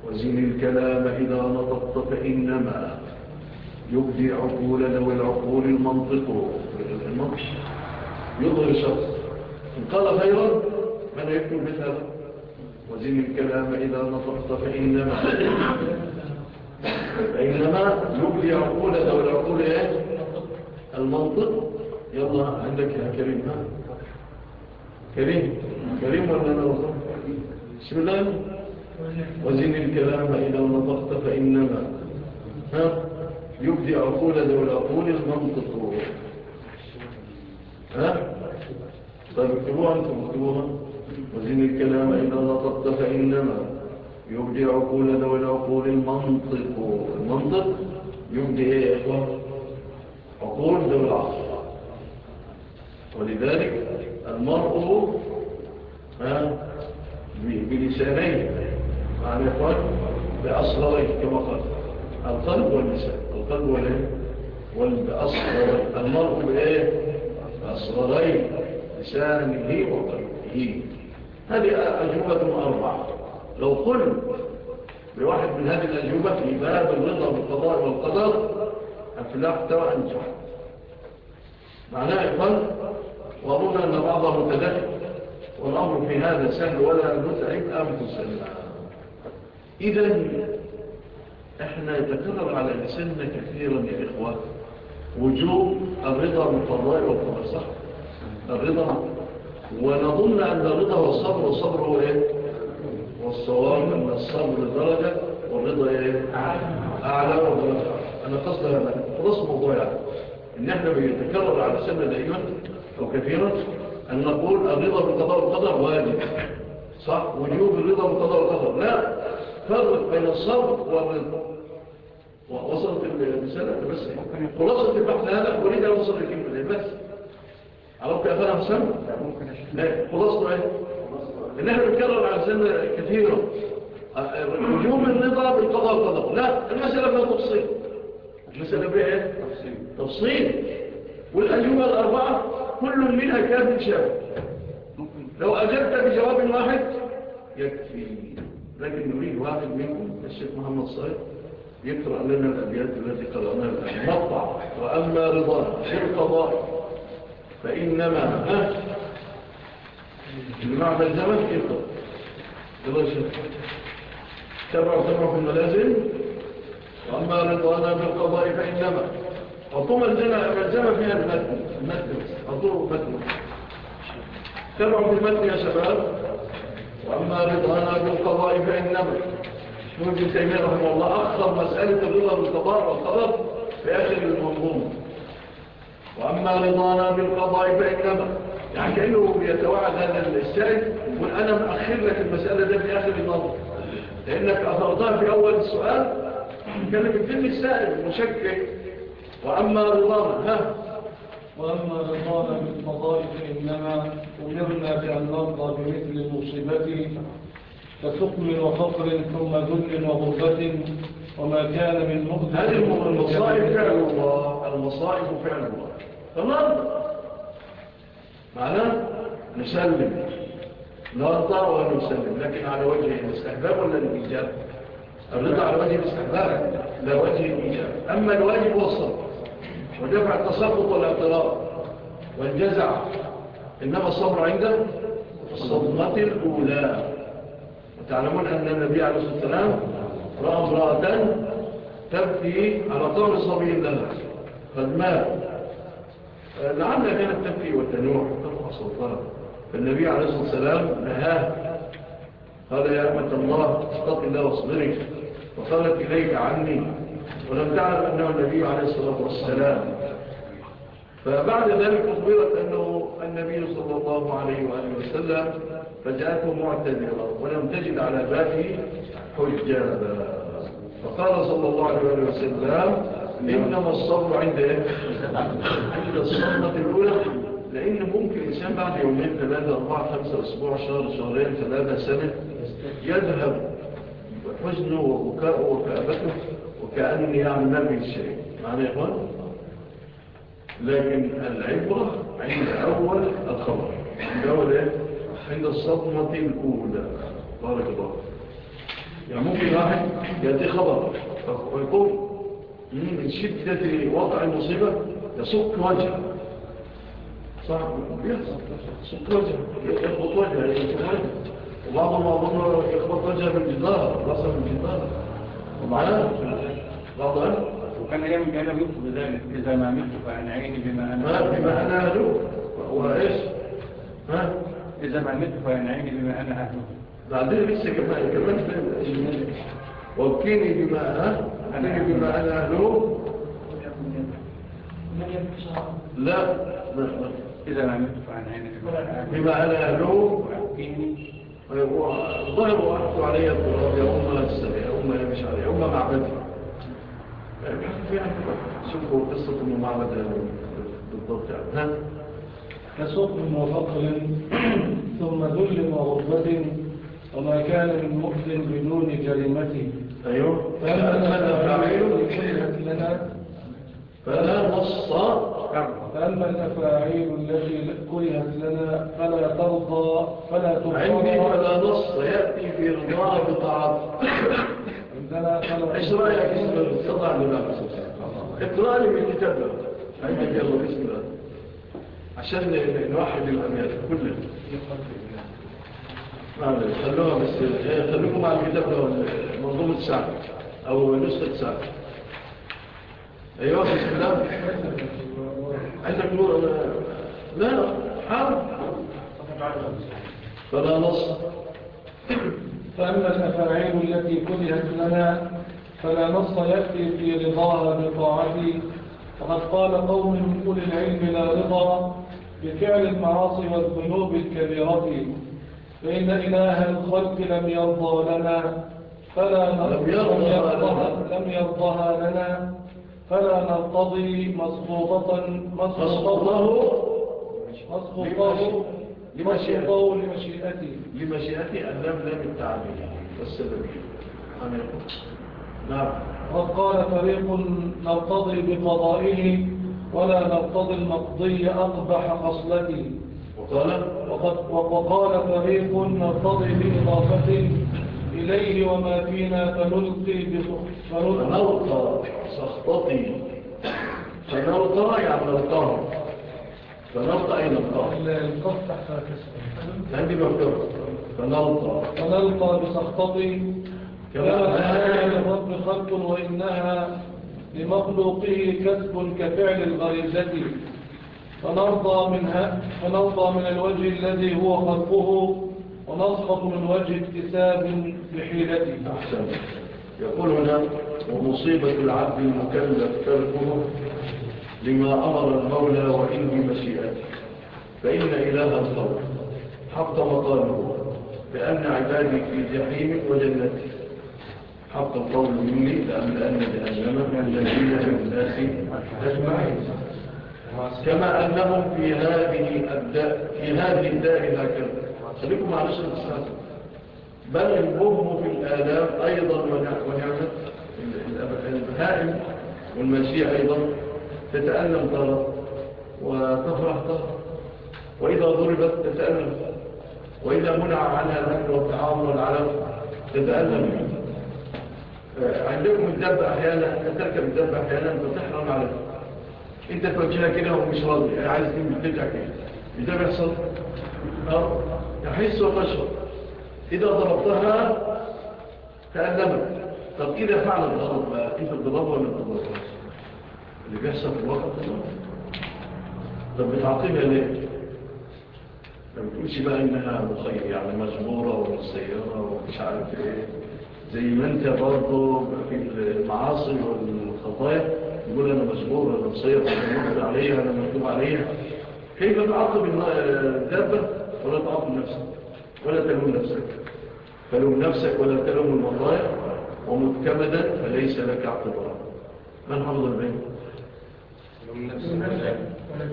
وزن الكلام إذا نطقت فإنما يبدي عقول ذوي العقول المنطق. المنطق. يظهر الشخص. إن قال خيرا من يكتب مثله وزن الكلام إذا نطقت فإنما. فإنما يبدي عقول ذوي العقول إيه؟ المنطق. يلا عندك يا كريم. ها؟ كريم. كريم ولا أنا بسم الله. وزن الكلام إذا نطقت فإنما. ها؟ يبدي عقول ذوي العقول المنطق. ها؟ طيب اكتبوها أنتم اكتبوها وزن الكلام إذا نطقت فإنما يبدي ذوي العقول المنطق. المنطق يبدي إيه يا إخوان عقول ذوي العقل. ولذلك المرء ها بلسانين معنى إخوان بأصغرين كما قال. القلب واللسان. القلب والإيه؟ والبأصغرين المرء بإيه؟ بأصغرين لسانه وقلبه. هذه أجوبة أربعة لو قل بواحد من هذه الأجوبة في باب الرضا بالقضاء والقدر أفلحت وأنجح معناه إخوان وأظن أن بعضها متدخل والأمر في هذا سهل ولا نتعب أنفسنا إذا إحنا يتكرر على لساننا كثيرا يا إخوان. وجوب الرضا بالقضاء والقدر صح الرضا ونظن أن الرضا والصبر والصبر هو إيه؟ والصواب أن الصبر درجة والرضا إيه؟ أعلى ودرجة. أنا قصد هذا خلاص موضوع يعني. إن إحنا بيتكرر على لساننا دائما أو كثيرا أن نقول الرضا بالقضاء والقدر واجب. صح؟ وجوب الرضا بالقضاء والقدر لا. فرق بين الصبر والرضا. وصلت الرسالة بس. خلاصة البحث هذا أريد أن أوصل الكلمة بس. عرفت يا فانا حسن؟ خلاصة إيه؟ ان إحنا بنكرر على سنة كثيرا وجوب الرضا بالقضاء والقدر. لا المسألة فيها تفصيل. المسألة فيها إيه؟ تفصيل. والأجوبة الأربعة كل منها كافٍ شاب لو أجبت بجواب واحد يكفي. لكن نريد واحد منكم الشيخ محمد صاير يقرأ لنا الأبيات التي قرأناها الآن مطبع وأما رضا بالقضاء فإنما ها بمعنى الزمن يقرأ شيخ. تبع تبع في الملازم. وأما رضانا بالقضاء فإنما. أعطوما الزمن فيها المتن المتن أعطوه متن تبع في المتن يا شباب. وأما رضانا بالقضاء فإنما. ابن تيمية رحمه الله أخر مسألة الرضا بالقضاء والقدر في آخر المنظومة وأما رضانا بالقضاء فإنما يعني كأنه بيتوعد هذا السائل يقول أنا مأخر لك المسألة ده في آخر النظر لأنك أثرتها في أول السؤال كان بيتم السائل مشكك. وأما رضانا ها؟ وأما رضانا بالقضاء فإنما أمرنا بأن نرضى بمثل المصيبة كثقل وفقر ثم ذل وغربة وما كان من مؤذن هذه المصائب فعل الله المصائب فعل الله. فنرضى معناه نسلم. نرضى ونسلم لكن على وجه الاستحباب ولا الإيجاب؟ الرضا على وجه الاستحباب لا وجه الإيجاب. أما الواجب هو الصبر ودفع التسقط والاعتراض والجزع. إنما الصبر عنده الصدمة الأولى. وتعلمون أن النبي عليه الصلاة والسلام رأى امرأة تبكي على طول صبي لها قد مات لعلها كانت تبكي وتنوح وترفع صوتها فالنبي عليه الصلاة والسلام نهاه. قال يا أمة الله استطي الله واصبري. وقالت إليك عني. ولم تعلم أنه النبي عليه الصلاة والسلام. فبعد ذلك أخبرت أنه النبي صلى الله عليه وآله وسلم فجاءته معتذرة ولم تجد على بابه حجابا فقال صلى الله عليه وسلم إنما الصبر عند إيه؟ عند الصدمة الأولى لأن ممكن الإنسان بعد يومين ثلاثة أربعة خمسة أسبوع شهر شهرين ثلاثة سنة يذهب حزنه وبكاءه وكآبته وكأن يعني ما في شيء معنى يا إخوان لكن العبرة عند أول الخبر عند أول إيه؟ عند الصدمة الأولى. بارك الله يعني ممكن واحد يأتي خبر ويقول من شدة وقع المصيبة يسك وجهه. صح؟ بيحصل يسك وجهه. يخبط وجهه يسك وجهه. وبعضهم أظن يخبط وجهه بالجدار رأسه بالجدار. بعض أهل وكان أيام الجانب يطلب ذلك إذا ما مت فأن عيني بما ما أنا بما أنا أهله وإيش ها؟ إذا ما مت فأن عيني بما أنا أهله بعدين لسه كمان كمان في- وابكيني بما ها وابكيني بما أنا أهله شهر لا. لا. إذا ما مت فأن عيني بما أنا أهله أهله وأبكيني ظهر وعدت علي التراب يا أمة السبع يا أمة يا مش علي أمة معبدي شوفوا قصة أم معبد بالضبط. يعني ها؟ كسقم وفقر ثم ذل وغربة وما كان من مؤذن بدون جريمته أيوه. لنا. فلا نص فأما الأفاعيل التي كرهت لنا فلا ترضى فلا عندي ترضى فلا نص يأتي في رضاها بطاعات عندنا فلا إيش رأيك؟ اسم الصدع لله اقرأ لي من الكتاب ده عندك يلا بسم الله عشان نوحد الأمير كله خلوها بس خلوكم مع الكتاب منظومة ساعة أو نسخة ساعة أيوة بسم الله. عندك نور لا حاول. فلا نص فأما الأفاعيل التي كرهت لنا فلا نص يأتي في رضاها بطاعتي. فقد قال قوم من أولي العلم لا رضا. بفعل المعاصي والذنوب الكبيرة. فإن إله الخلق لم يرضى لنا فلا لم يرضها- لنا. فلا نرتضي مسقوطة مسقوطه مسقوطه لمشيئته. مسقوطه لمشيئتي لمشيئتي اللام لام التعبير والسببية يقول نعم. وقد قال فريق نرتضي بقضائه ولا نرتضي المقضي أقبح خصلتي. وقال وقال فريق نرتضي بإضافته إليه وما فينا فنلقي فنلقى سخطتي فنلقى يعني نلقاه فنلقى أي نلقاه كسر عندي مكتوب فنلقى فنلقى بسخطتي. كما أنها للرب خلق وإنها لمخلوقه كسب كفعل الغريزة. فنرضى منها فنرضى من الوجه الذي هو خلقه ونسقط من وجه اكتساب بحيلته. أحسن. يقول هنا ومصيبة العبد المكلف تركه لما أمر المولى وإن بمشيئته فإن إله الخلق حق مقاله بأن عبادي في جحيم وجنته. حق القول مني لأملأن جهنم من الناس أجمعين. كما أنهم في هذه الداء في هذه الدار هكذا خليكم مع نشر السنة بل الهم في الآلام أيضا ونع- ونعمة ال- ال- البهائم والمشيئة أيضا تتألم ترى وتفرح ترى وإذا ضربت تتألم. وإذا منع عنها الأكل والطعام والعلم تتألم. عندكم الدب أحيانا تركب الدب أحيانا فتحرم عليك أنت توجهها كده ومش راضي يعني عايز ترجع كده. ده بيحصل أه؟ يحس وتشعر إذا ضربتها تألمت. طب إذا فعل الضرب انت الضرب ولا الضرب اللي بيحصل في ده طب بتعطيها ليه؟ ما بتقولش بقى إنها مخير يعني مجبورة ومسيرة ومش عارف إيه. زي ما انت برضه في المعاصي والخطايا يقول أنا مجبور أنا مسير أنا مجبور عليها أنا مكتوب عليها. كيف تعاقب الدابة ولا تعاقب نفسك ولا تلوم نفسك. تلوم نفسك ولا تلوم المطايا ومتكمدا فليس لك اعتبار من حفظ البيت؟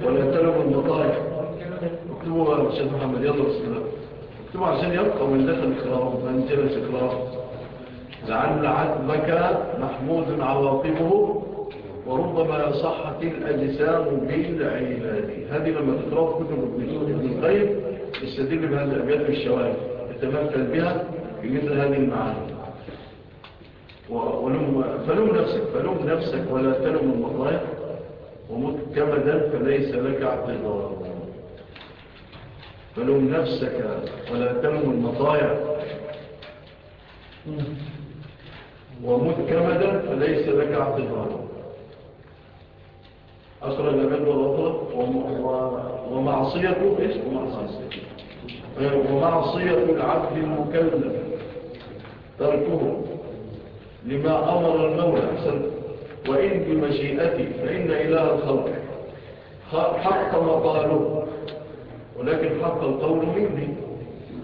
ولا تلم المطالب اكتبوا يا محمد يلا بسم الله. اكتبوا عشان يبقى من دخل إكرام من جلس إكرام لعل عتبك محمود عواقبه وربما صحت الأجسام بالعباد هذه لما تقرأ كتب ابن القيم يستدل بهذه الأبيات بالشواهد يتمثل بها في مثل هذه المعاني. ولم فلوم نفسك فلوم نفسك ولا تلوم المطايا ومتكمدا فليس لك اعتذار فلوم نفسك ولا تلوم المطايا. ومتكمدا فليس لك اعتذار أخرج الأبد والأطلق ومعصيته إيش؟ ومعصيته ومعصية العبد المكلف. تركه. لما أمر المولى أحسن. وإن بمشيئتي فإن إله الخلق. حق مقاله ولكن حق القول مني.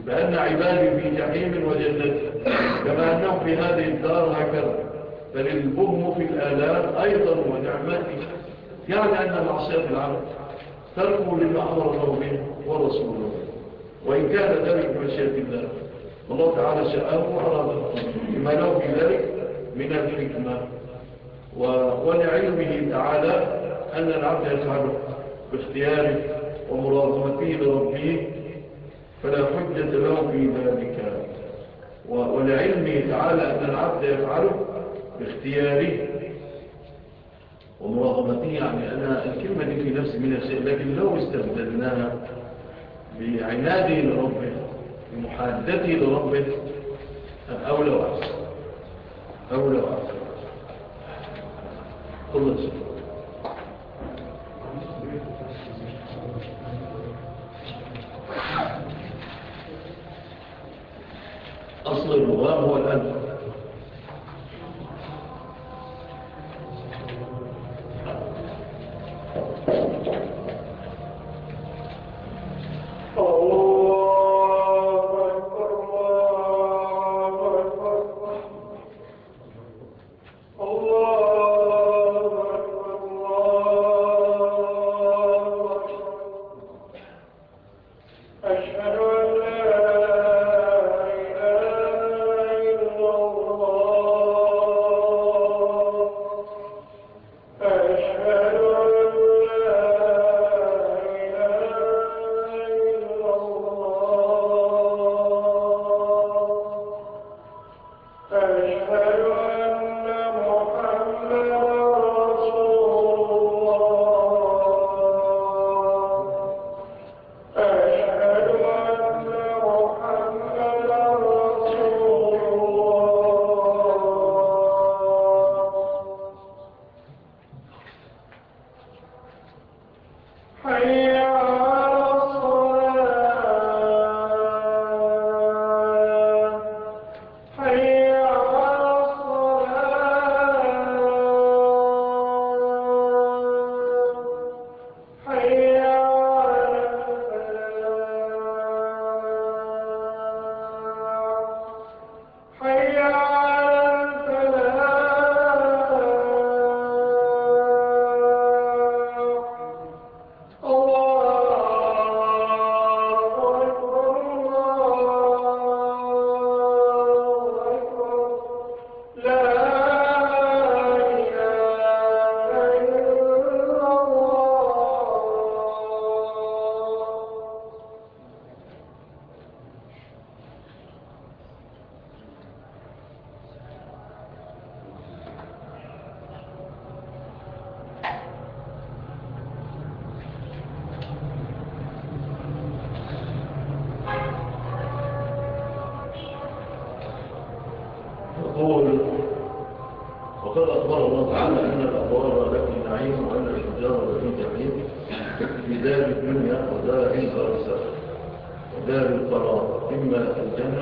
بأن عبادي في جحيم وجنة كما أنه في هذه الدار هكذا. فللبهم في الآلام أيضا ونعمتي يعني أن معصية العبد تركه لما أمر الله به ورسوله. وإن كان ذلك بمشيئة الله الله تعالى شاءه وأراده بما له في ذلك من الحكمة. ولعلمه تعالى أن العبد يفعله باختياره ومراضمته لربه فلا حجة له في ذلك. ولعلمه تعالى أن العبد يفعله باختياره. ومراقبته يعني أنا الكلمة دي في نفسي من الشيء لكن لو استبدلناها بعناده لربه بمحادته لربه أولى وأحسن. أولى وأحسن. قل شيء أصل الرغام هو الأنف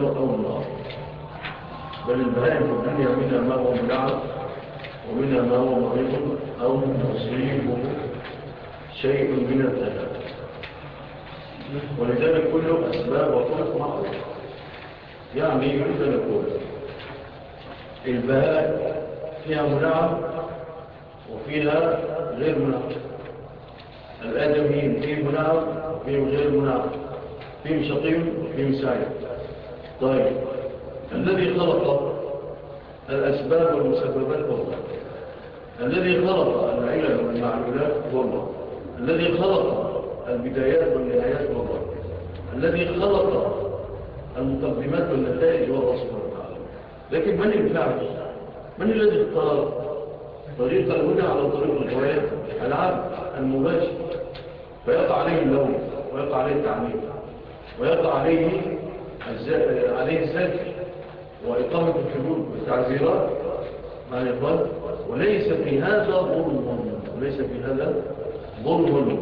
الجنة أو النار. بل البهائم الدنيا منها ما هو ملعب ومنها ما هو مريض أو مصيبه شيء من الثلاث ولذلك كله أسباب وطرق معروف. يعني يريد أن يقول البهاء فيها منعم وفيها غير منعم. الآدميين فيهم منعم وفيهم غير منعم. فيهم شقيم وفيهم سعيد. طيب الذي خلق الأسباب والمسببات هو الله الذي خلق العلل والمعلولات هو الله الذي خلق البدايات والنهايات هو الله الذي خلق المقدمات والنتائج هو الله سبحانه وتعالى. لكن من الفعل من الذي اختار طريق الهدى على طريق الغواية العبد المباشر. فيقع عليه اللوم ويقع عليه التعميم ويقع عليه عليه الزجر وإقامة الحدود والتعزيرات مع الإخوان وليس في هذا ظلم وليس في هذا ظلم.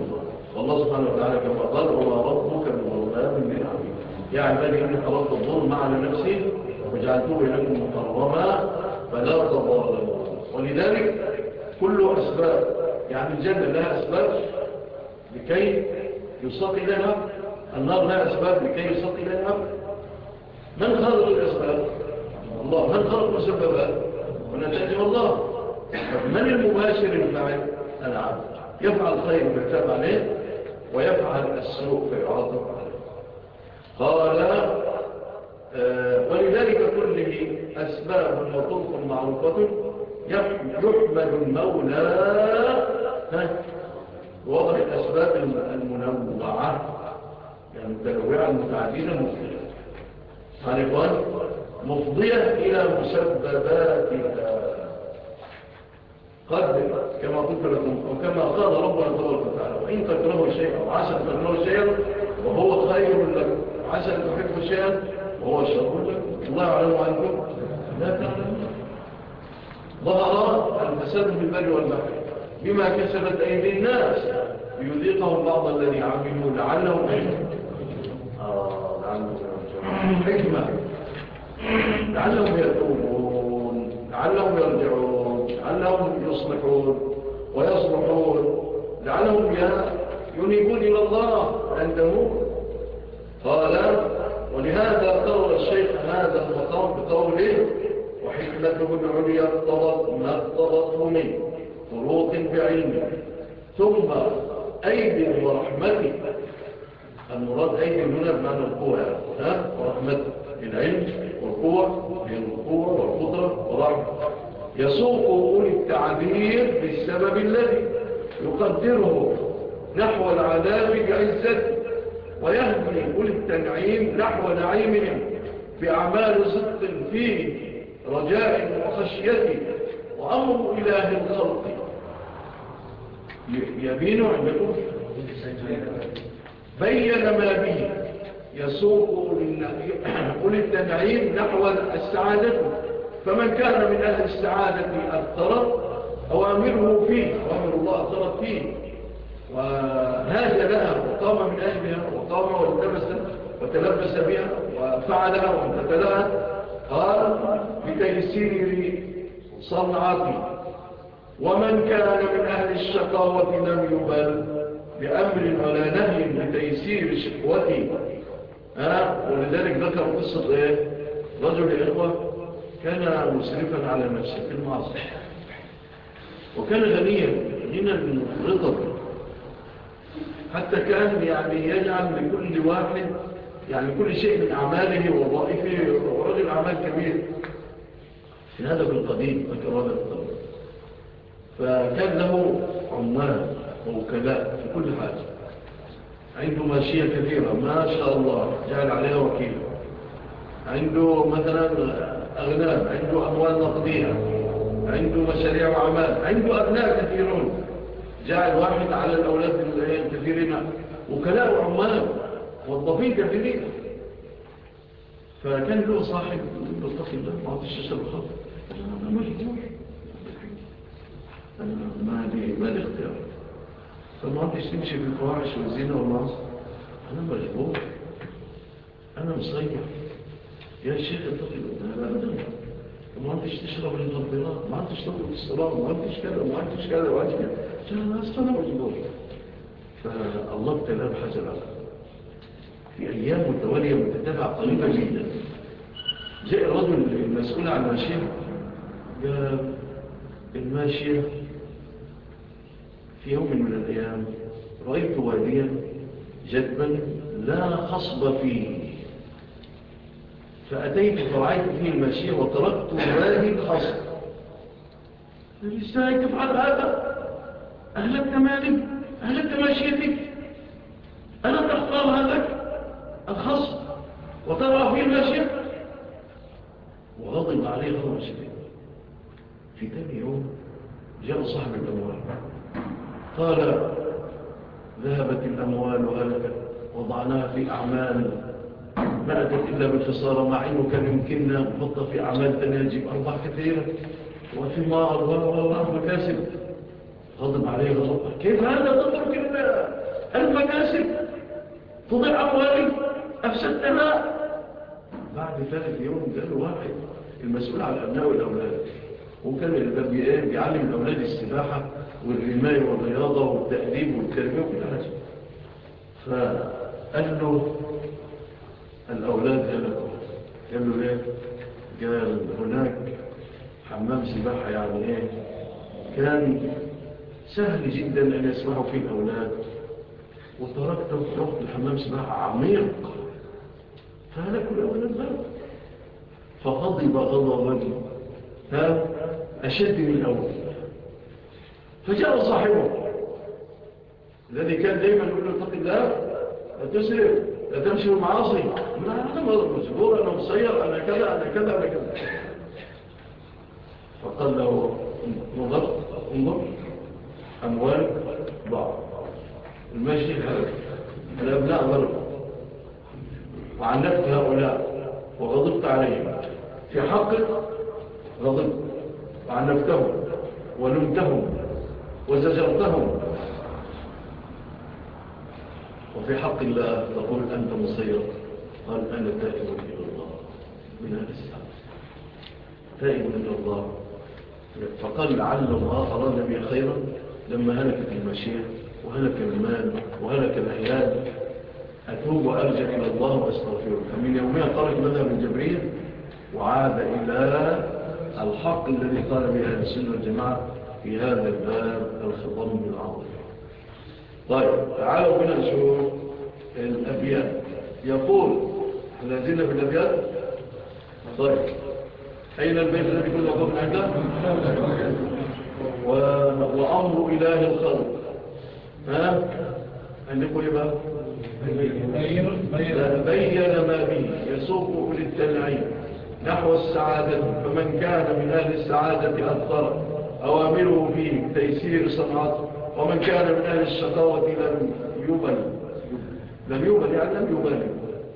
والله سبحانه وتعالى كما قال وما ربك بظلام للعبيد. يا عبادي إني خلقت الظلم على نفسي وجعلته لكم محرما فلا تظالموا. ولذلك كل أسباب يعني الجنة لها أسباب لكي يساق إليها النار لها أسباب لكي يساق إليها من خلق الأسباب الله. من خلق المسببات؟ ونتائج الله من المباشر الفاعل العبد. يفعل الخير فيتاب عليه ويفعل السوء فيعاقب عليه. قال آه، ولذلك كله أسباب وطرق معروفة يحمد المولى. وضع الأسباب المنوعة. يعني المتنوعة المتعددة مختلفة إخوان مفضية إلى مسبباتها. قد كما قلت لكم وكما قال ربنا تبارك وتعالى وإن تكرهوا شيئا وعسى أن تكرهوا شيئا وهو خير لكم وعسى أن تحبوا شيئا وهو شر لكم. الله يعلم عنكم لا تعلمون. ظهر الفساد في البر والبحر بما كسبت أيدي الناس ليذيقهم بعض الذي عملوا لعلهم آه لعلهم حكمة لعلهم يتوبون لعلهم يرجعون لعلهم يصلحون ويصلحون. لعلهم ينيبون إلى الله عنده. قال ولهذا قرر الشيخ هذا المقام بقوله وحكمته العليا اقتضت ما اقتضته من فروق بعلمه ثم أيد ورحمته المراد أيد هنا بمعنى القوة ها؟ ورحمته العلم والقوة القوة والقدرة والرحمة يسوق أولي التعبير بالسبب الذي يقدره نحو العذاب بعزته ويهدي أولي التنعيم نحو نعيمهم بأعمال صدق فيه رجاء وخشيته وأمر إله الخلق. يبين عندكم؟ بين ما به يسوق أولي التنعيم نحو السعادة. فمن كان من أهل السعادة أثرت أوامره فيه أوامر الله أثرت فيه. وهاج لها وقام من أجلها وقام والتبس وتلبس بها وفعلها وامتثلها. قال بتيسير صنعتي. ومن كان من أهل الشقاوة لم يبل. بأمر ولا نهي بتيسير شقوتي ها ولذلك ذكر قصة إيه؟ رجل إخوة كان مسرفا على نفسه في المعصر وكان غنيا غنى الرضا. حتى كان يعني يجعل لكل واحد يعني كل شيء من أعماله ووظائفه. ورجل أعمال كبير. في هذا القديم ذكر هذا القديم. فكان له عمال ووكلاء كل حاجة. عنده ماشية كثيرة ما شاء الله جعل عليها وكيل. عنده مثلا أغنام عنده أموال نقدية عنده مشاريع وعمال عنده أبناء كثيرون. جعل واحد على الأولاد الكثيرين وكلاء وعمال موظفين كثيرين. فكان له صاحب الله ما عطش يشرب الخط أنا مجبور أنا ما لي ما لي اختيار. عطش تمشي الفواحش والزينة والمعصر أنا مجبور. أنا مصير يا شيخ الله لا أبدا ما عطش تشرب المخدرات ما عطش تطلب الصلاة. ما عطش كذا. ما عطش كذا. ما عطش كذا. أنا أصلا مجبور. فالله ابتلاه بحاجة العقل في أيام متوالية متتابعة قريبة جدا. جاء الرجل المسؤول عن ماشية. قال الماشية في يوم من الأيام رأيت واديا جدبا لا خصب فيه. فأتيت فرعيت فيه الماشية وتركت وادي الخصب. إزاي تفعل هذا؟ أهلكت مالي أهلكت ماشيتك ألا تختار هذا الخصب وترى فيه الماشية وغضب عليه شديد في ثاني يوم جاء صاحب الأموال. قال ذهبت الأموال وهلكت وضعناها في أعمال. ما أتت إلا بالخسارة مع أنه كان يمكننا نحطها في أعمال تانية نجيب أرباح كثيرة. وفي مار ومكاسب غضب عليه غضب كيف هذا؟ تترك المكاسب. تضيع أموالي. أفسدتها بعد ثالث يوم قال واحد المسؤول عن الأبناء والأولاد وكان اللي بيعلم الأولاد السباحة. والرماية والرياضة والتأديب والتربية وكل حاجة فقال له الأولاد هلكوا قال له ليه قال هناك حمام سباحة يعني إيه؟ كان سهل جدا أن يسبحوا فيه الأولاد. وتركته رحت الحمام سباحة عميق. فهلكوا الأولاد ذلك فغضب غضبا ها؟ أشد من الأول. فجاء صاحبه. الذي كان دائما يقول له اتق الله لا تسرق لا تمشي بالمعاصي لا أنا مجبور أنا مصير أنا كذا أنا كذا أنا كذا. فقال له نظر انظر. أموال ضعف المشي هلك الأبناء ضرب وعنفت هؤلاء وغضبت عليهم. في حقك غضبت وعنفتهم ولمتهم. وزجرتهم. وفي حق الله تقول أنت مصير قال أنا تائب إلى الله. من هذا السعب تائب إلى الله. فقال لعل الله أراد بي خيرا لما هلكت المشيئة وهلك المال وهلك العيال. أتوب وأرجع إلى الله وأستغفره. فمن يومها ترك مذهب الجبرية وعاد إلى الحق الذي قال به أهل السنة والجماعة. في هذا الباب الخضم العظيم. طيب تعالوا بنا نشوف الأبيات. يقول الذين بالأبيات طيب أين البيت الذي كنا قبل عنده؟ و... وأمر إله الخلق. ها؟ عندكم إيه بقى بين. ما به. يسوق للتنعيم نحو السعادة. فمن كان من أهل السعادة أكثر أوامره فيه تيسير صنعته ومن كان من أهل الشقاوة لم يبل لم يبل يعني لم يبل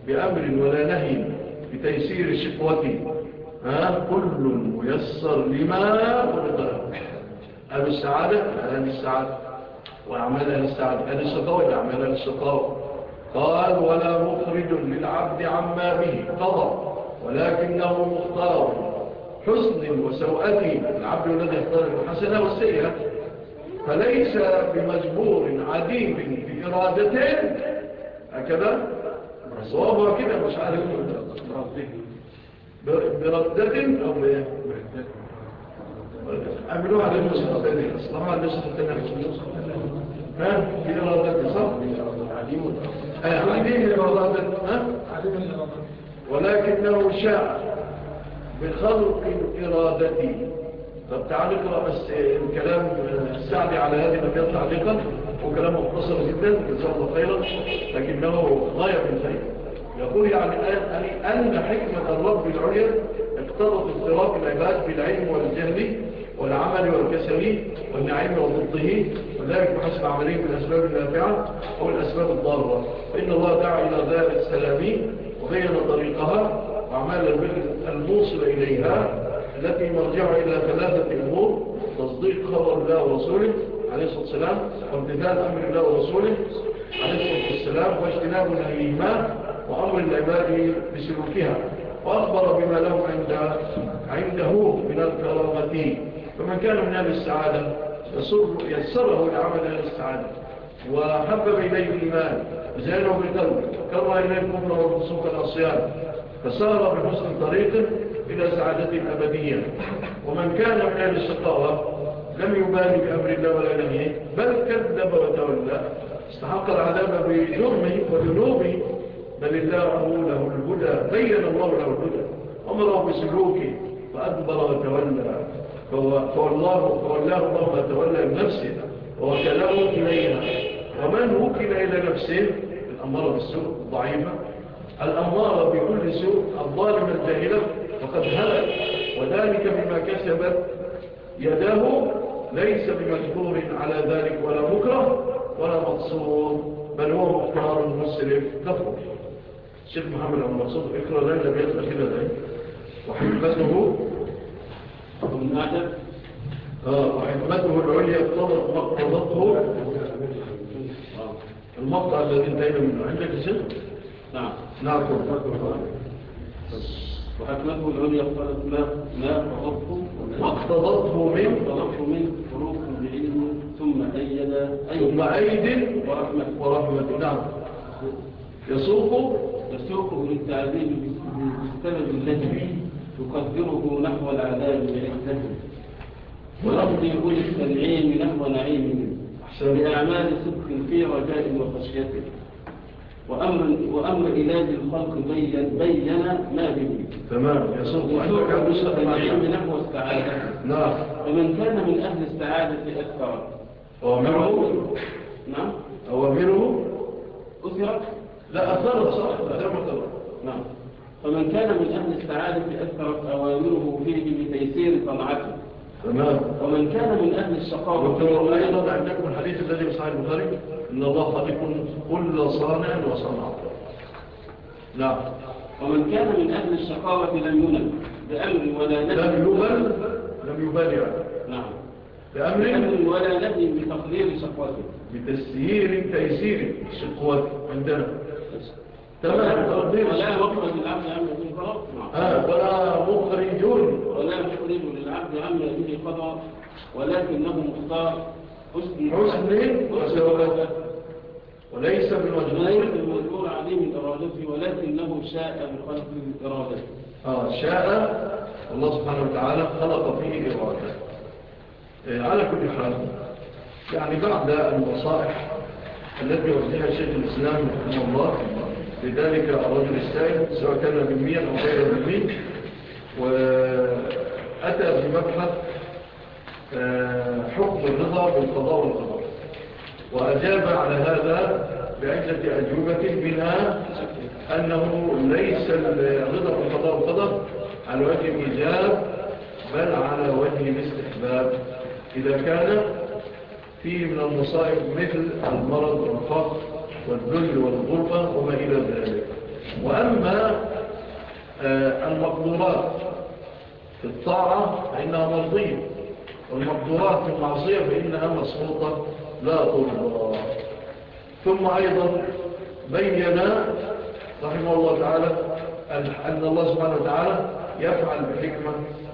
بأمر ولا نهي بتيسير شقوته ها؟ كل ميسر لما ولد أهل السعادة أهل السعادة وأعمال أهل السعادة أهل الشقاوة أعمال أهل الشقاوة. قال ولا مخرج للعبد عما به قضى ولكنه مختار حسن وسوءته العبد الذي يختار الحسنة والسيئة فليس بمجبور عديم بإرادتين هكذا صوابها كده مش عارف بردة أو بإيه على النسخة الثانية على النسخة الثانية ها بإرادة صح؟ عديم بإرادة ها؟ ولكنه شاء بخلق إرادتي. طب تعال نقرأ بس الكلام السعدي على هذه الأبيات تعليقا وكلام مختصر جدا جزاه الله خيرا لكنه غاية من خير يقول يعني أن حكمة الرب العليا اقتضت اضطراب العباد بالعلم والجهل والعمل والكسل والنعيم وضده. وذلك بحسب عمليه بالأسباب النافعة أو الأسباب الضارة. فإن الله دعا إلى دار السلام وبين طريقها. وأعمال البر الموصل إليها التي مرجع إلى ثلاثة أمور تصديق خبر الله ورسوله عليه الصلاة والسلام وامتثال أمر الله ورسوله عليه الصلاة والسلام واجتناب نهيهما وأمر العباد بسلوكها وأخبر بما لهم عند عنده من الكرامة. فمن كان من أهل السعادة يسره لعمل أهل السعادة وحبب إليه الإيمان وزينه بالقلب كره إليه الكفر والفسوق العصيان فسار بحسن طريقه إلى سعادة الأبدية. ومن كان من أهل الشقاوة لم يبالي بأمر الله ولا نهيه بل كذب وتولى استحق العذاب بجرمه وذنوبه بل الله له الهدى بين الله له الهدى أمره بسلوكه فأدبر وتولى. فوالله فولاه الله ما تولى بنفسه ووكله إليها ومن وكل إلى نفسه الأمارة بالسوء الضعيفة الأمارة بكل سوء الظالم الجاهلة فقد هلك وذلك بما كسبت يداه ليس بمجبور على ذلك ولا مكره ولا مقصور بل هو مختار مسرف كفر الشيخ محمد عبد المقصود اقرأ لنا بيطلع كده ده وحكمته آه وحكمته العليا اقتضت مقتضته المقطع الذي انتهينا منه عندك يا شيخ؟ نعم. نعم وحكمته العليا قالت ما ما قضبته واقتضته من؟ قضبته من فروق بعلم ثم أيد ثم أيد ورحمة ورحمة نعم. يسوق؟ يسوقه للتعذيب بالسبب الذي يقدره نحو العذاب بعزته ويقضي أولي التنعيم نحو نعيم. بأعمال صدق في رجاء وخشيته. وأمر, وأمر إلاج الخلق بين, بين ما به تمام نسخة التنعيم معك. نحو السعادة. نعم. ومن كان من أهل السعادة أكثر. أوامره؟ نعم. أوامره؟ أثرت لا أثر صح. أثر مثلا نعم. فمن كان من أهل السعادة أثرت أوامره فيه بتيسير طلعته تمام. ومن كان من أهل الشقاوة. أيضا عندكم الحديث الذي في صحيح البخاري؟ إن الله خالق كل صانع وصنع نعم. ومن كان من أهل الشقاوة لم ينل بأمر ولا نهي. لم يبل لم يبالي عنه نعم. بأمر بأمر ولا نهي بتقدير شقوته. بتسيير تيسير شقوات عندنا. تمام. ولا. مخرج للعبد عما يديه قضاء. نعم. آه ولا مخرجون. ولا مخرج للعبد عما يديه قضاء. ولكنه مختار حسن. حسن. وسواد وليس وليس بالمجنون المجبور عليه من إرادته ولكنه شاء بخلق الإرادة آه شاء. الله سبحانه وتعالى خلق فيه إرادة آه على كل حال يعني بعد النصائح التي وجهها شيخ الإسلام رحمه الله لذلك الرجل السائل سواء كان بالمية أو غير بالمية وأتى بمبحث آه، حكم الرضا بالقضاء والقدر. وأجاب على هذا بعدة أجوبة منها أنه ليس الرضا بالقضاء والقدر على وجه الإيجاب بل على وجه الاستحباب. إذا كان فيه من المصائب مثل المرض والفقر والذل والغربة وما إلى ذلك. وأما آه، المقدورات في الطاعة فإنها مرضية والمقدورات في المعصية فإنها مسقوطة لا ترضى ثم أيضا بين رحمه الله تعالى أن الله سبحانه وتعالى يفعل بحكمة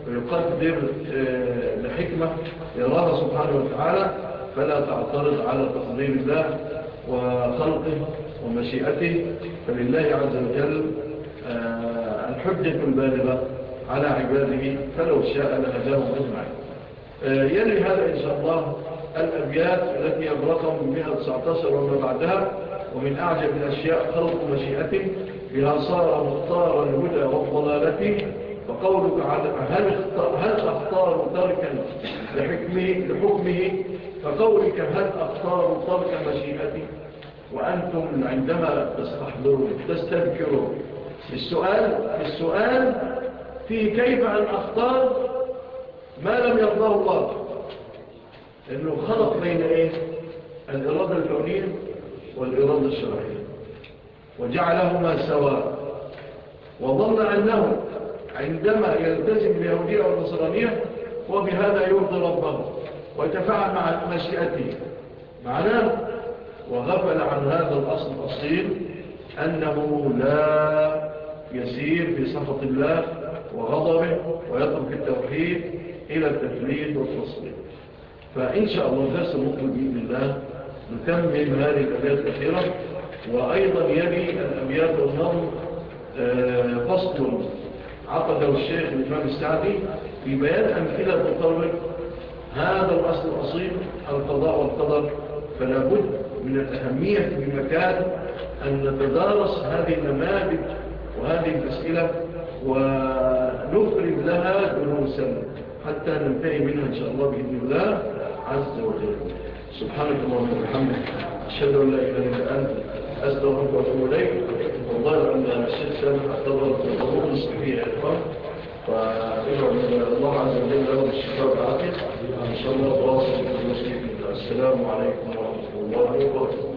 ويقدر آه، لحكمة يراها سبحانه وتعالى فلا تعترض على تقدير الله وخلقه ومشيئته. فلله عز وجل آه، الحجة البالغة على عباده فلو شاء لهداهم أجمعين. آه، يلي هذا إن شاء الله الأبيات التي أبرقهم 119 وما بعدها ومن أعجب الأشياء خلق مشيئته بها صار مختار الهدى والضلالة. فقولك على- هل, هل أختار تركا لحكمه, لحكمه؟ فقولك هل أختار ترك مشيئتي وأنتم عندما تستحضرون تستذكرون. السؤال السؤال فيه كيف أن أختار ما لم يرضاه الله. لأنه خلق بين إيه؟ الإرادة الكونية والإرادة الشرعية. وجعلهما سواء. وظن أنه عندما يلتزم باليهودية والنصرانية هو بهذا يرضي ربه ويتفاعل مع مشيئته. معناه وغفل عن هذا الأصل الأصيل أنه لا يسير في سخط الله وغضبه ويترك التوحيد إلى التفليد والتصديق. فإن شاء الله درس المقبل بإذن الله. نكمل هذه الأبيات الأخيرة. وأيضا يلي الأبيات والنظم آه، فصل عقده الشيخ الإمام السعدي في بيان أمثلة تطرق هذا الأصل الأصيل القضاء والقدر. فلا بد من الأهمية في مكان أن نتدارس هذه النماذج وهذه الأسئلة ونفرد لها دروسا حتى ننتهي منها إن شاء الله بإذن الله. عز وجل. سبحانك اللهم وبحمدك أشهد أن لا إله إلا أنت أستغفرك وأتوب إليك. والله أن الشيخ سامح اعتبر ضروري صحيح يا إخوان. فإدعو الله عز وجل له بالشفاء والعافية. إن شاء الله تواصل بالمسلمين السلام عليكم ورحمة الله وبركاته.